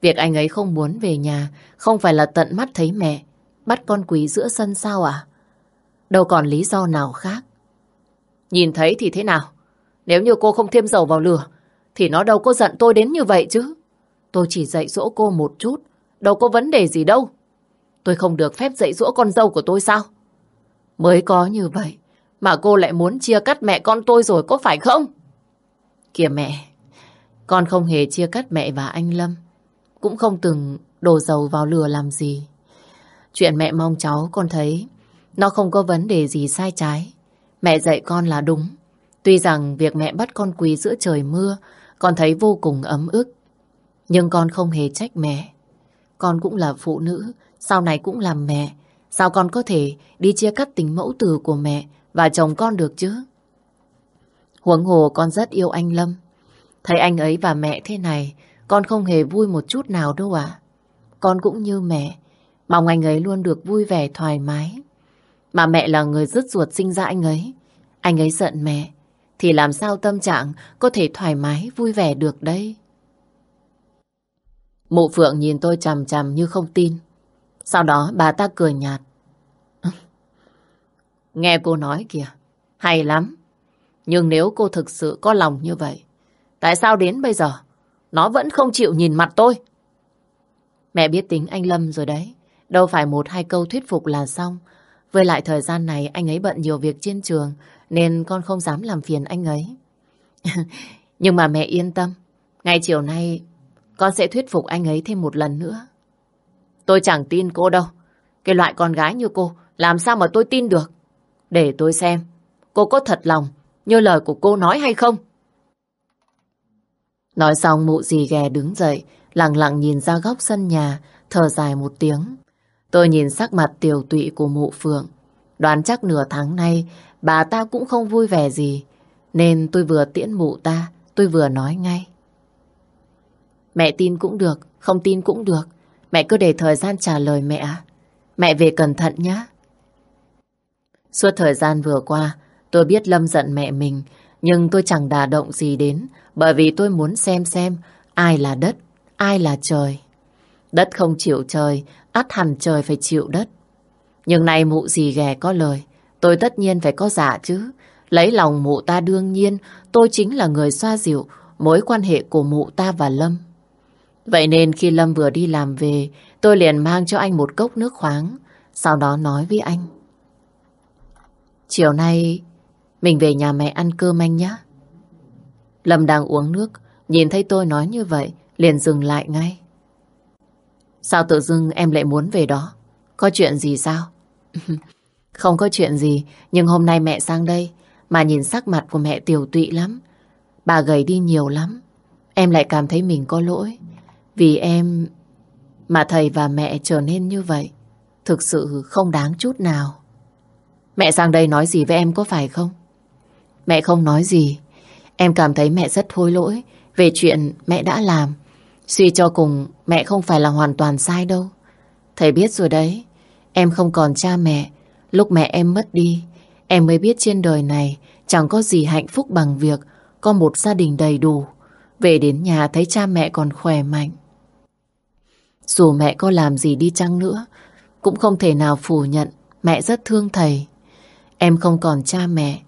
Việc anh ấy không muốn về nhà không phải là tận mắt thấy mẹ bắt con quý giữa sân sao à? Đâu còn lý do nào khác. Nhìn thấy thì thế nào? Nếu như cô không thêm dầu vào lửa thì nó đâu có giận tôi đến như vậy chứ. Tôi chỉ dạy dỗ cô một chút, đâu có vấn đề gì đâu. Tôi không được phép dạy dỗ con dâu của tôi sao? Mới có như vậy mà cô lại muốn chia cắt mẹ con tôi rồi có phải không? Kìa mẹ, con không hề chia cắt mẹ và anh Lâm. Cũng không từng đổ dầu vào lửa làm gì. Chuyện mẹ mong cháu con thấy nó không có vấn đề gì sai trái. Mẹ dạy con là đúng. Tuy rằng việc mẹ bắt con quỳ giữa trời mưa con thấy vô cùng ấm ức. Nhưng con không hề trách mẹ. Con cũng là phụ nữ sau này cũng làm mẹ. Sao con có thể đi chia cắt tình mẫu tử của mẹ và chồng con được chứ? Huống hồ con rất yêu anh Lâm. Thấy anh ấy và mẹ thế này, con không hề vui một chút nào đâu ạ. Con cũng như mẹ, mong anh ấy luôn được vui vẻ thoải mái. Mà mẹ là người rứt ruột sinh ra anh ấy. Anh ấy giận mẹ, thì làm sao tâm trạng có thể thoải mái, vui vẻ được đây? Mụ Phượng nhìn tôi chằm chằm như không tin. Sau đó bà ta cười nhạt. Nghe cô nói kìa, hay lắm. Nhưng nếu cô thực sự có lòng như vậy, tại sao đến bây giờ nó vẫn không chịu nhìn mặt tôi? Mẹ biết tính anh Lâm rồi đấy. Đâu phải một hai câu thuyết phục là xong. Với lại thời gian này anh ấy bận nhiều việc trên trường nên con không dám làm phiền anh ấy. Nhưng mà mẹ yên tâm. Ngày chiều nay con sẽ thuyết phục anh ấy thêm một lần nữa. Tôi chẳng tin cô đâu. Cái loại con gái như cô, làm sao mà tôi tin được? Để tôi xem, cô có thật lòng như lời của cô nói hay không? Nói xong mụ dì ghè đứng dậy, lặng lặng nhìn ra góc sân nhà, thở dài một tiếng. Tôi nhìn sắc mặt tiều tụy của mụ Phượng. Đoán chắc nửa tháng nay bà ta cũng không vui vẻ gì. Nên tôi vừa tiễn mụ ta, tôi vừa nói ngay. Mẹ tin cũng được, không tin cũng được. Mẹ cứ để thời gian trả lời mẹ. Mẹ về cẩn thận nhé. Suốt thời gian vừa qua, tôi biết Lâm giận mẹ mình, Nhưng tôi chẳng đả động gì đến bởi vì tôi muốn xem xem ai là đất, ai là trời. Đất không chịu trời, ắt hẳn trời phải chịu đất. Nhưng nay mụ gì ghẻ có lời, tôi tất nhiên phải có giả chứ. Lấy lòng mụ ta đương nhiên, tôi chính là người xoa dịu mối quan hệ của mụ ta và Lâm. Vậy nên khi Lâm vừa đi làm về, tôi liền mang cho anh một cốc nước khoáng, sau đó nói với anh. Chiều nay mình về nhà mẹ ăn cơm anh nhé. Lâm đang uống nước, nhìn thấy tôi nói như vậy, liền dừng lại ngay. Sao tự dưng em lại muốn về đó? Có chuyện gì sao? Không có chuyện gì, nhưng hôm nay mẹ sang đây, mà nhìn sắc mặt của mẹ tiểu tụy lắm. Bà gầy đi nhiều lắm. Em lại cảm thấy mình có lỗi. Vì em mà thầy và mẹ trở nên như vậy. Thực sự không đáng chút nào. Mẹ sang đây nói gì với em có phải không? Mẹ không nói gì. Em cảm thấy mẹ rất hối lỗi về chuyện mẹ đã làm. Suy cho cùng mẹ không phải là hoàn toàn sai đâu. Thầy biết rồi đấy. Em không còn cha mẹ. Lúc mẹ em mất đi, em mới biết trên đời này chẳng có gì hạnh phúc bằng việc có một gia đình đầy đủ. Về đến nhà thấy cha mẹ còn khỏe mạnh. Dù mẹ có làm gì đi chăng nữa, cũng không thể nào phủ nhận mẹ rất thương thầy. Em không còn cha mẹ,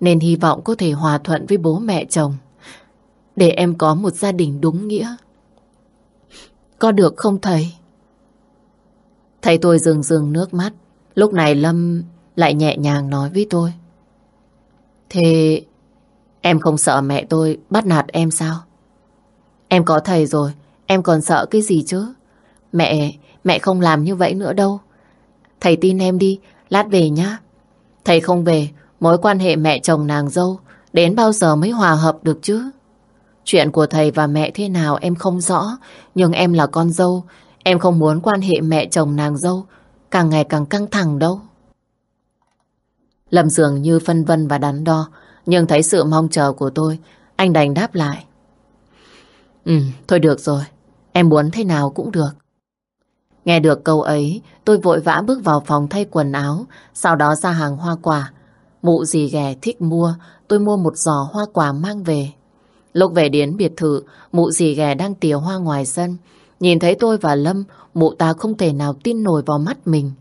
nên hy vọng có thể hòa thuận với bố mẹ chồng, để em có một gia đình đúng nghĩa. Có được không thầy? Thầy tôi rừng rừng nước mắt, lúc này Lâm lại nhẹ nhàng nói với tôi. Thế em không sợ mẹ tôi bắt nạt em sao? Em có thầy rồi, em còn sợ cái gì chứ? Mẹ, mẹ không làm như vậy nữa đâu. Thầy tin em đi, lát về nhá. Thầy không về, mối quan hệ mẹ chồng nàng dâu đến bao giờ mới hòa hợp được chứ? Chuyện của thầy và mẹ thế nào em không rõ, nhưng em là con dâu, em không muốn quan hệ mẹ chồng nàng dâu càng ngày càng căng thẳng đâu. Lâm dường như phân vân và đắn đo, nhưng thấy sự mong chờ của tôi, anh đành đáp lại. Ừ, thôi được rồi, em muốn thế nào cũng được. Nghe được câu ấy, tôi vội vã bước vào phòng thay quần áo, sau đó ra hàng hoa quả. Mụ gì ghẻ thích mua, tôi mua một giò hoa quả mang về. Lúc về đến biệt thự, mụ dì ghẻ đang tỉa hoa ngoài sân. Nhìn thấy tôi và Lâm, mụ ta không thể nào tin nổi vào mắt mình.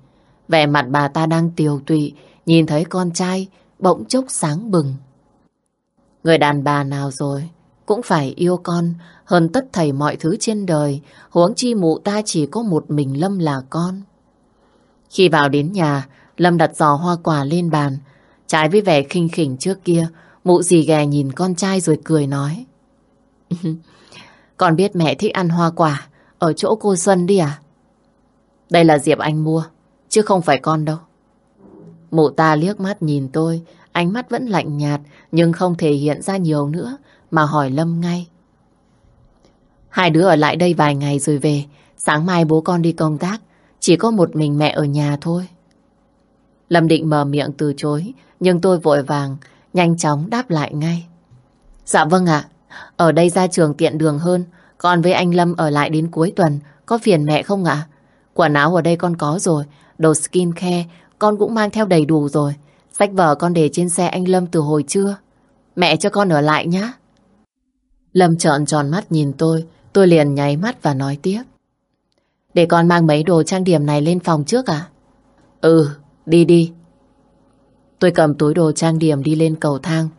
Vẻ mặt bà ta đang tiều tụy, nhìn thấy con trai, bỗng chốc sáng bừng. Người đàn bà nào rồi, cũng phải yêu con hơn tất thảy mọi thứ trên đời, huống chi mụ ta chỉ có một mình Lâm là con. Khi vào đến nhà, Lâm đặt giò hoa quả lên bàn, trái với vẻ khinh khỉnh trước kia, mụ dì ghè nhìn con trai rồi cười nói. con biết mẹ thích ăn hoa quả, ở chỗ cô Xuân đi à? Đây là Diệp Anh mua, chứ không phải con đâu. Mụ ta liếc mắt nhìn tôi, ánh mắt vẫn lạnh nhạt nhưng không thể hiện ra nhiều nữa mà hỏi Lâm ngay. Hai đứa ở lại đây vài ngày rồi về, sáng mai bố con đi công tác, chỉ có một mình mẹ ở nhà thôi. Lâm định mở miệng từ chối, nhưng tôi vội vàng, nhanh chóng đáp lại ngay. Dạ vâng ạ, ở đây ra trường tiện đường hơn, con với anh Lâm ở lại đến cuối tuần, có phiền mẹ không ạ? Quần áo ở đây con có rồi, đồ skin care con cũng mang theo đầy đủ rồi. Sách vở con để trên xe anh Lâm từ hồi trưa. Mẹ cho con ở lại nhá. Lâm trợn tròn mắt nhìn tôi, tôi liền nháy mắt và nói tiếp. Để con mang mấy đồ trang điểm này lên phòng trước à? Ừ, đi đi. Tôi cầm túi đồ trang điểm đi lên cầu thang.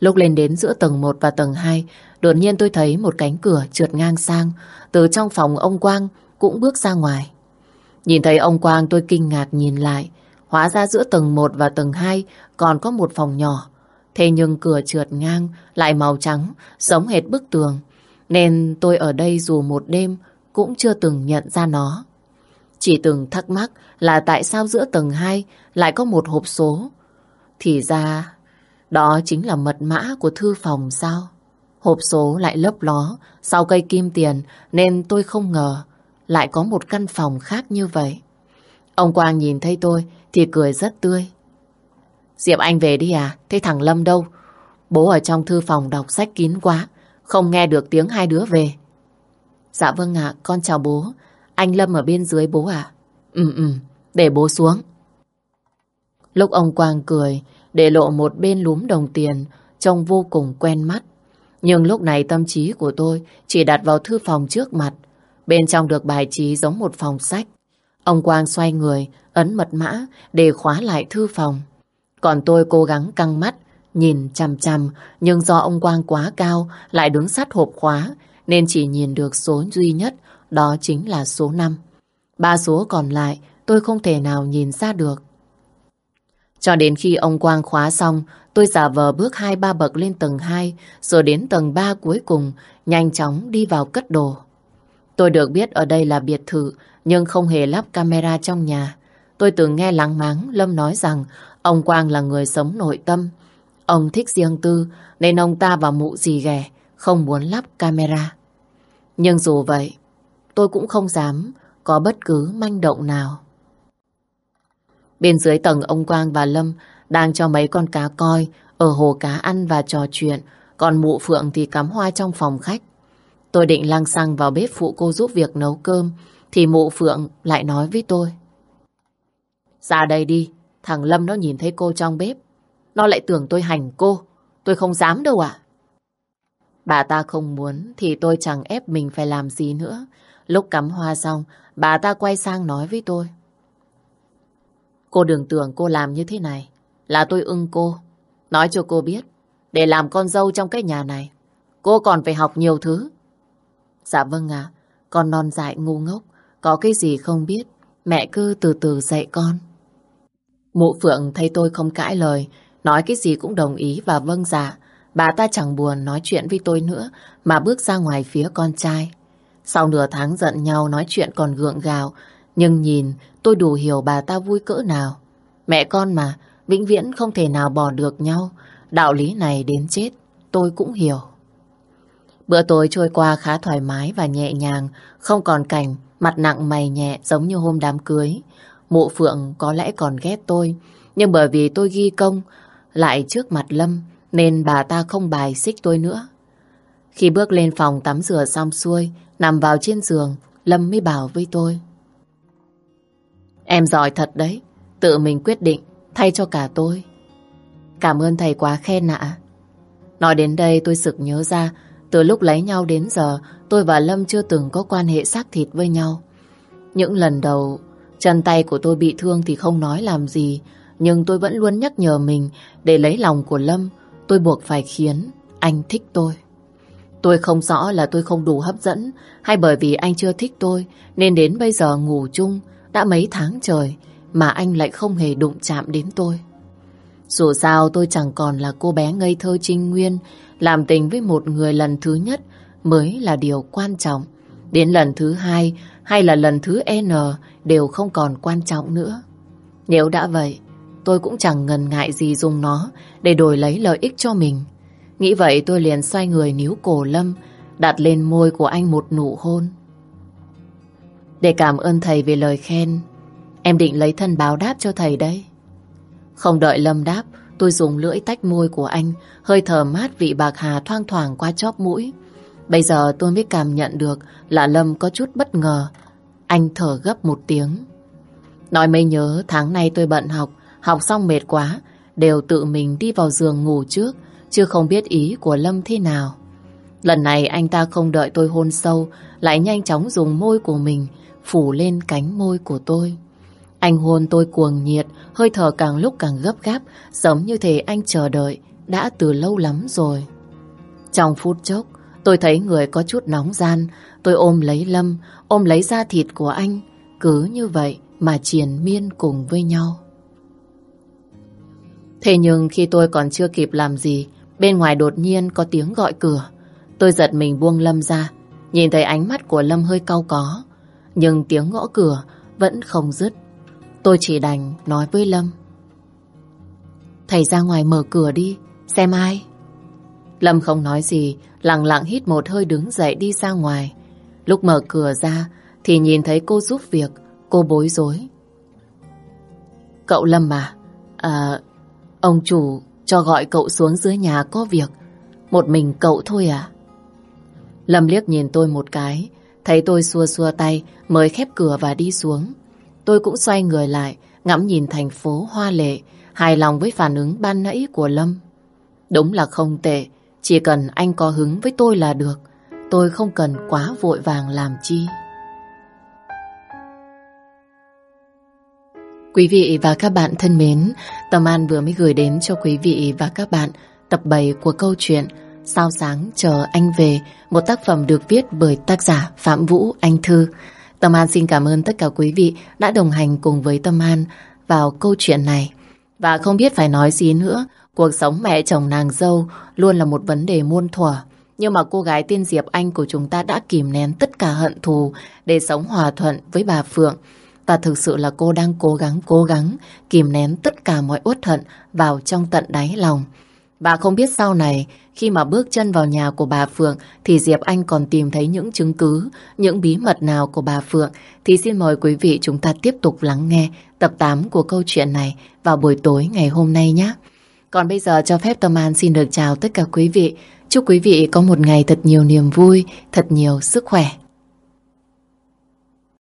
Lúc lên đến giữa tầng 1 và tầng 2, đột nhiên tôi thấy một cánh cửa trượt ngang sang. Từ trong phòng ông Quang cũng bước ra ngoài. Nhìn thấy ông Quang tôi kinh ngạc nhìn lại. Hóa ra giữa tầng 1 và tầng 2 còn có một phòng nhỏ. Thế nhưng cửa trượt ngang lại màu trắng, giống hệt bức tường. Nên tôi ở đây dù một đêm cũng chưa từng nhận ra nó. Chỉ từng thắc mắc là tại sao giữa tầng 2 lại có một hộp số. Thì ra đó chính là mật mã của thư phòng sao? Hộp số lại lấp ló sau cây kim tiền nên tôi không ngờ lại có một căn phòng khác như vậy. Ông Quang nhìn thấy tôi thì cười rất tươi. Diệp Anh về đi à? Thế thằng Lâm đâu? Bố ở trong thư phòng đọc sách kín quá, không nghe được tiếng hai đứa về. Dạ vâng ạ, con chào bố. Anh Lâm ở bên dưới bố à? Ừ ừ, để bố xuống. Lúc ông Quang cười, để lộ một bên lúm đồng tiền, trông vô cùng quen mắt. Nhưng lúc này tâm trí của tôi chỉ đặt vào thư phòng trước mặt. Bên trong được bài trí giống một phòng sách. Ông Quang xoay người, ấn mật mã để khóa lại thư phòng. Còn tôi cố gắng căng mắt, nhìn chằm chằm, nhưng do ông Quang quá cao, lại đứng sát hộp khóa, nên chỉ nhìn được số duy nhất, đó chính là số 5. Ba số còn lại, tôi không thể nào nhìn ra được. Cho đến khi ông Quang khóa xong, tôi giả vờ bước hai ba bậc lên tầng 2, rồi đến tầng 3 cuối cùng, nhanh chóng đi vào cất đồ. Tôi được biết ở đây là biệt thự, nhưng không hề lắp camera trong nhà. Tôi từng nghe lắng máng Lâm nói rằng ông Quang là người sống nội tâm. Ông thích riêng tư, nên ông ta và mụ gì ghẻ, không muốn lắp camera. Nhưng dù vậy, tôi cũng không dám có bất cứ manh động nào. Bên dưới tầng ông Quang và Lâm đang cho mấy con cá coi ở hồ cá ăn và trò chuyện, còn mụ Phượng thì cắm hoa trong phòng khách. Tôi định lăng xăng vào bếp phụ cô giúp việc nấu cơm, thì mụ Phượng lại nói với tôi. Ra đây đi, thằng Lâm nó nhìn thấy cô trong bếp. Nó lại tưởng tôi hành cô, tôi không dám đâu ạ. Bà ta không muốn thì tôi chẳng ép mình phải làm gì nữa. Lúc cắm hoa xong, bà ta quay sang nói với tôi. Cô đừng tưởng cô làm như thế này là tôi ưng cô. Nói cho cô biết, để làm con dâu trong cái nhà này, cô còn phải học nhiều thứ. Dạ vâng ạ, con non dại ngu ngốc, có cái gì không biết, mẹ cứ từ từ dạy con. Mụ Phượng thấy tôi không cãi lời, nói cái gì cũng đồng ý và vâng dạ. Bà ta chẳng buồn nói chuyện với tôi nữa, mà bước ra ngoài phía con trai. Sau nửa tháng giận nhau nói chuyện còn gượng gạo, nhưng nhìn tôi đủ hiểu bà ta vui cỡ nào. Mẹ con mà, vĩnh viễn không thể nào bỏ được nhau. Đạo lý này đến chết, tôi cũng hiểu. Bữa tối trôi qua khá thoải mái và nhẹ nhàng, không còn cảnh mặt nặng mày nhẹ giống như hôm đám cưới. Mụ Phượng có lẽ còn ghét tôi, nhưng bởi vì tôi ghi công lại trước mặt Lâm, nên bà ta không bài xích tôi nữa. Khi bước lên phòng tắm rửa xong xuôi, nằm vào trên giường, Lâm mới bảo với tôi. Em giỏi thật đấy, tự mình quyết định, thay cho cả tôi. Cảm ơn thầy quá khen ạ. Nói đến đây tôi sực nhớ ra, từ lúc lấy nhau đến giờ, tôi và Lâm chưa từng có quan hệ xác thịt với nhau. Những lần đầu, chân tay của tôi bị thương thì không nói làm gì, nhưng tôi vẫn luôn nhắc nhở mình để lấy lòng của Lâm, tôi buộc phải khiến anh thích tôi. Tôi không rõ là tôi không đủ hấp dẫn hay bởi vì anh chưa thích tôi nên đến bây giờ ngủ chung đã mấy tháng trời mà anh lại không hề đụng chạm đến tôi. Dù sao tôi chẳng còn là cô bé ngây thơ trinh nguyên làm tình với một người lần thứ nhất mới là điều quan trọng. Đến lần thứ hai hay là lần thứ N đều không còn quan trọng nữa. Nếu đã vậy, tôi cũng chẳng ngần ngại gì dùng nó để đổi lấy lợi ích cho mình. Nghĩ vậy tôi liền xoay người níu cổ Lâm, đặt lên môi của anh một nụ hôn. Để cảm ơn thầy về lời khen, em định lấy thân báo đáp cho thầy đấy. Không đợi Lâm đáp, tôi dùng lưỡi tách môi của anh, hơi thở mát vị bạc hà thoang thoảng qua chóp mũi. Bây giờ tôi mới cảm nhận được là Lâm có chút bất ngờ. Anh thở gấp một tiếng. Nói mới nhớ tháng nay tôi bận học, học xong mệt quá, đều tự mình đi vào giường ngủ trước, chứ không biết ý của Lâm thế nào. Lần này anh ta không đợi tôi hôn sâu, lại nhanh chóng dùng môi của mình phủ lên cánh môi của tôi. Anh hôn tôi cuồng nhiệt, hơi thở càng lúc càng gấp gáp, giống như thể anh chờ đợi, đã từ lâu lắm rồi. Trong phút chốc, tôi thấy người có chút nóng gian, tôi ôm lấy Lâm, ôm lấy da thịt của anh, cứ như vậy mà triền miên cùng với nhau. Thế nhưng khi tôi còn chưa kịp làm gì, bên ngoài đột nhiên có tiếng gọi cửa. Tôi giật mình buông Lâm ra, nhìn thấy ánh mắt của Lâm hơi cau có, nhưng tiếng gõ cửa vẫn không dứt. Tôi chỉ đành nói với Lâm. Thầy ra ngoài mở cửa đi, xem ai. Lâm không nói gì, lặng lặng hít một hơi đứng dậy đi ra ngoài. Lúc mở cửa ra thì nhìn thấy cô giúp việc, cô bối rối. Cậu Lâm à, à ông chủ cho gọi cậu xuống dưới nhà có việc. Một mình cậu thôi à? Lâm liếc nhìn tôi một cái, thấy tôi xua xua tay mới khép cửa và đi xuống. Tôi cũng xoay người lại, ngắm nhìn thành phố hoa lệ, hài lòng với phản ứng ban nãy của Lâm. Đúng là không tệ, chỉ cần anh có hứng với tôi là được. Tôi không cần quá vội vàng làm chi. Quý vị và các bạn thân mến, Tâm An vừa mới gửi đến cho quý vị và các bạn tập 7 của câu chuyện Sao sáng chờ anh về, một tác phẩm được viết bởi tác giả Phạm Vũ Anh Thư. Tâm An xin cảm ơn tất cả quý vị đã đồng hành cùng với Tâm An vào câu chuyện này. Và không biết phải nói gì nữa, cuộc sống mẹ chồng nàng dâu luôn là một vấn đề muôn thuở. Nhưng mà cô gái tiên Diệp Anh của chúng ta đã kìm nén tất cả hận thù để sống hòa thuận với bà Phượng. Và thực sự là cô đang cố gắng cố gắng kìm nén tất cả mọi uất hận vào trong tận đáy lòng. và không biết sau này khi mà bước chân vào nhà của bà Phượng thì Diệp Anh còn tìm thấy những chứng cứ, những bí mật nào của bà Phượng thì xin mời quý vị chúng ta tiếp tục lắng nghe tập 8 của câu chuyện này vào buổi tối ngày hôm nay nhé. Còn bây giờ cho phép Tâm An xin được chào tất cả quý vị. Chúc quý vị có một ngày thật nhiều niềm vui, thật nhiều sức khỏe.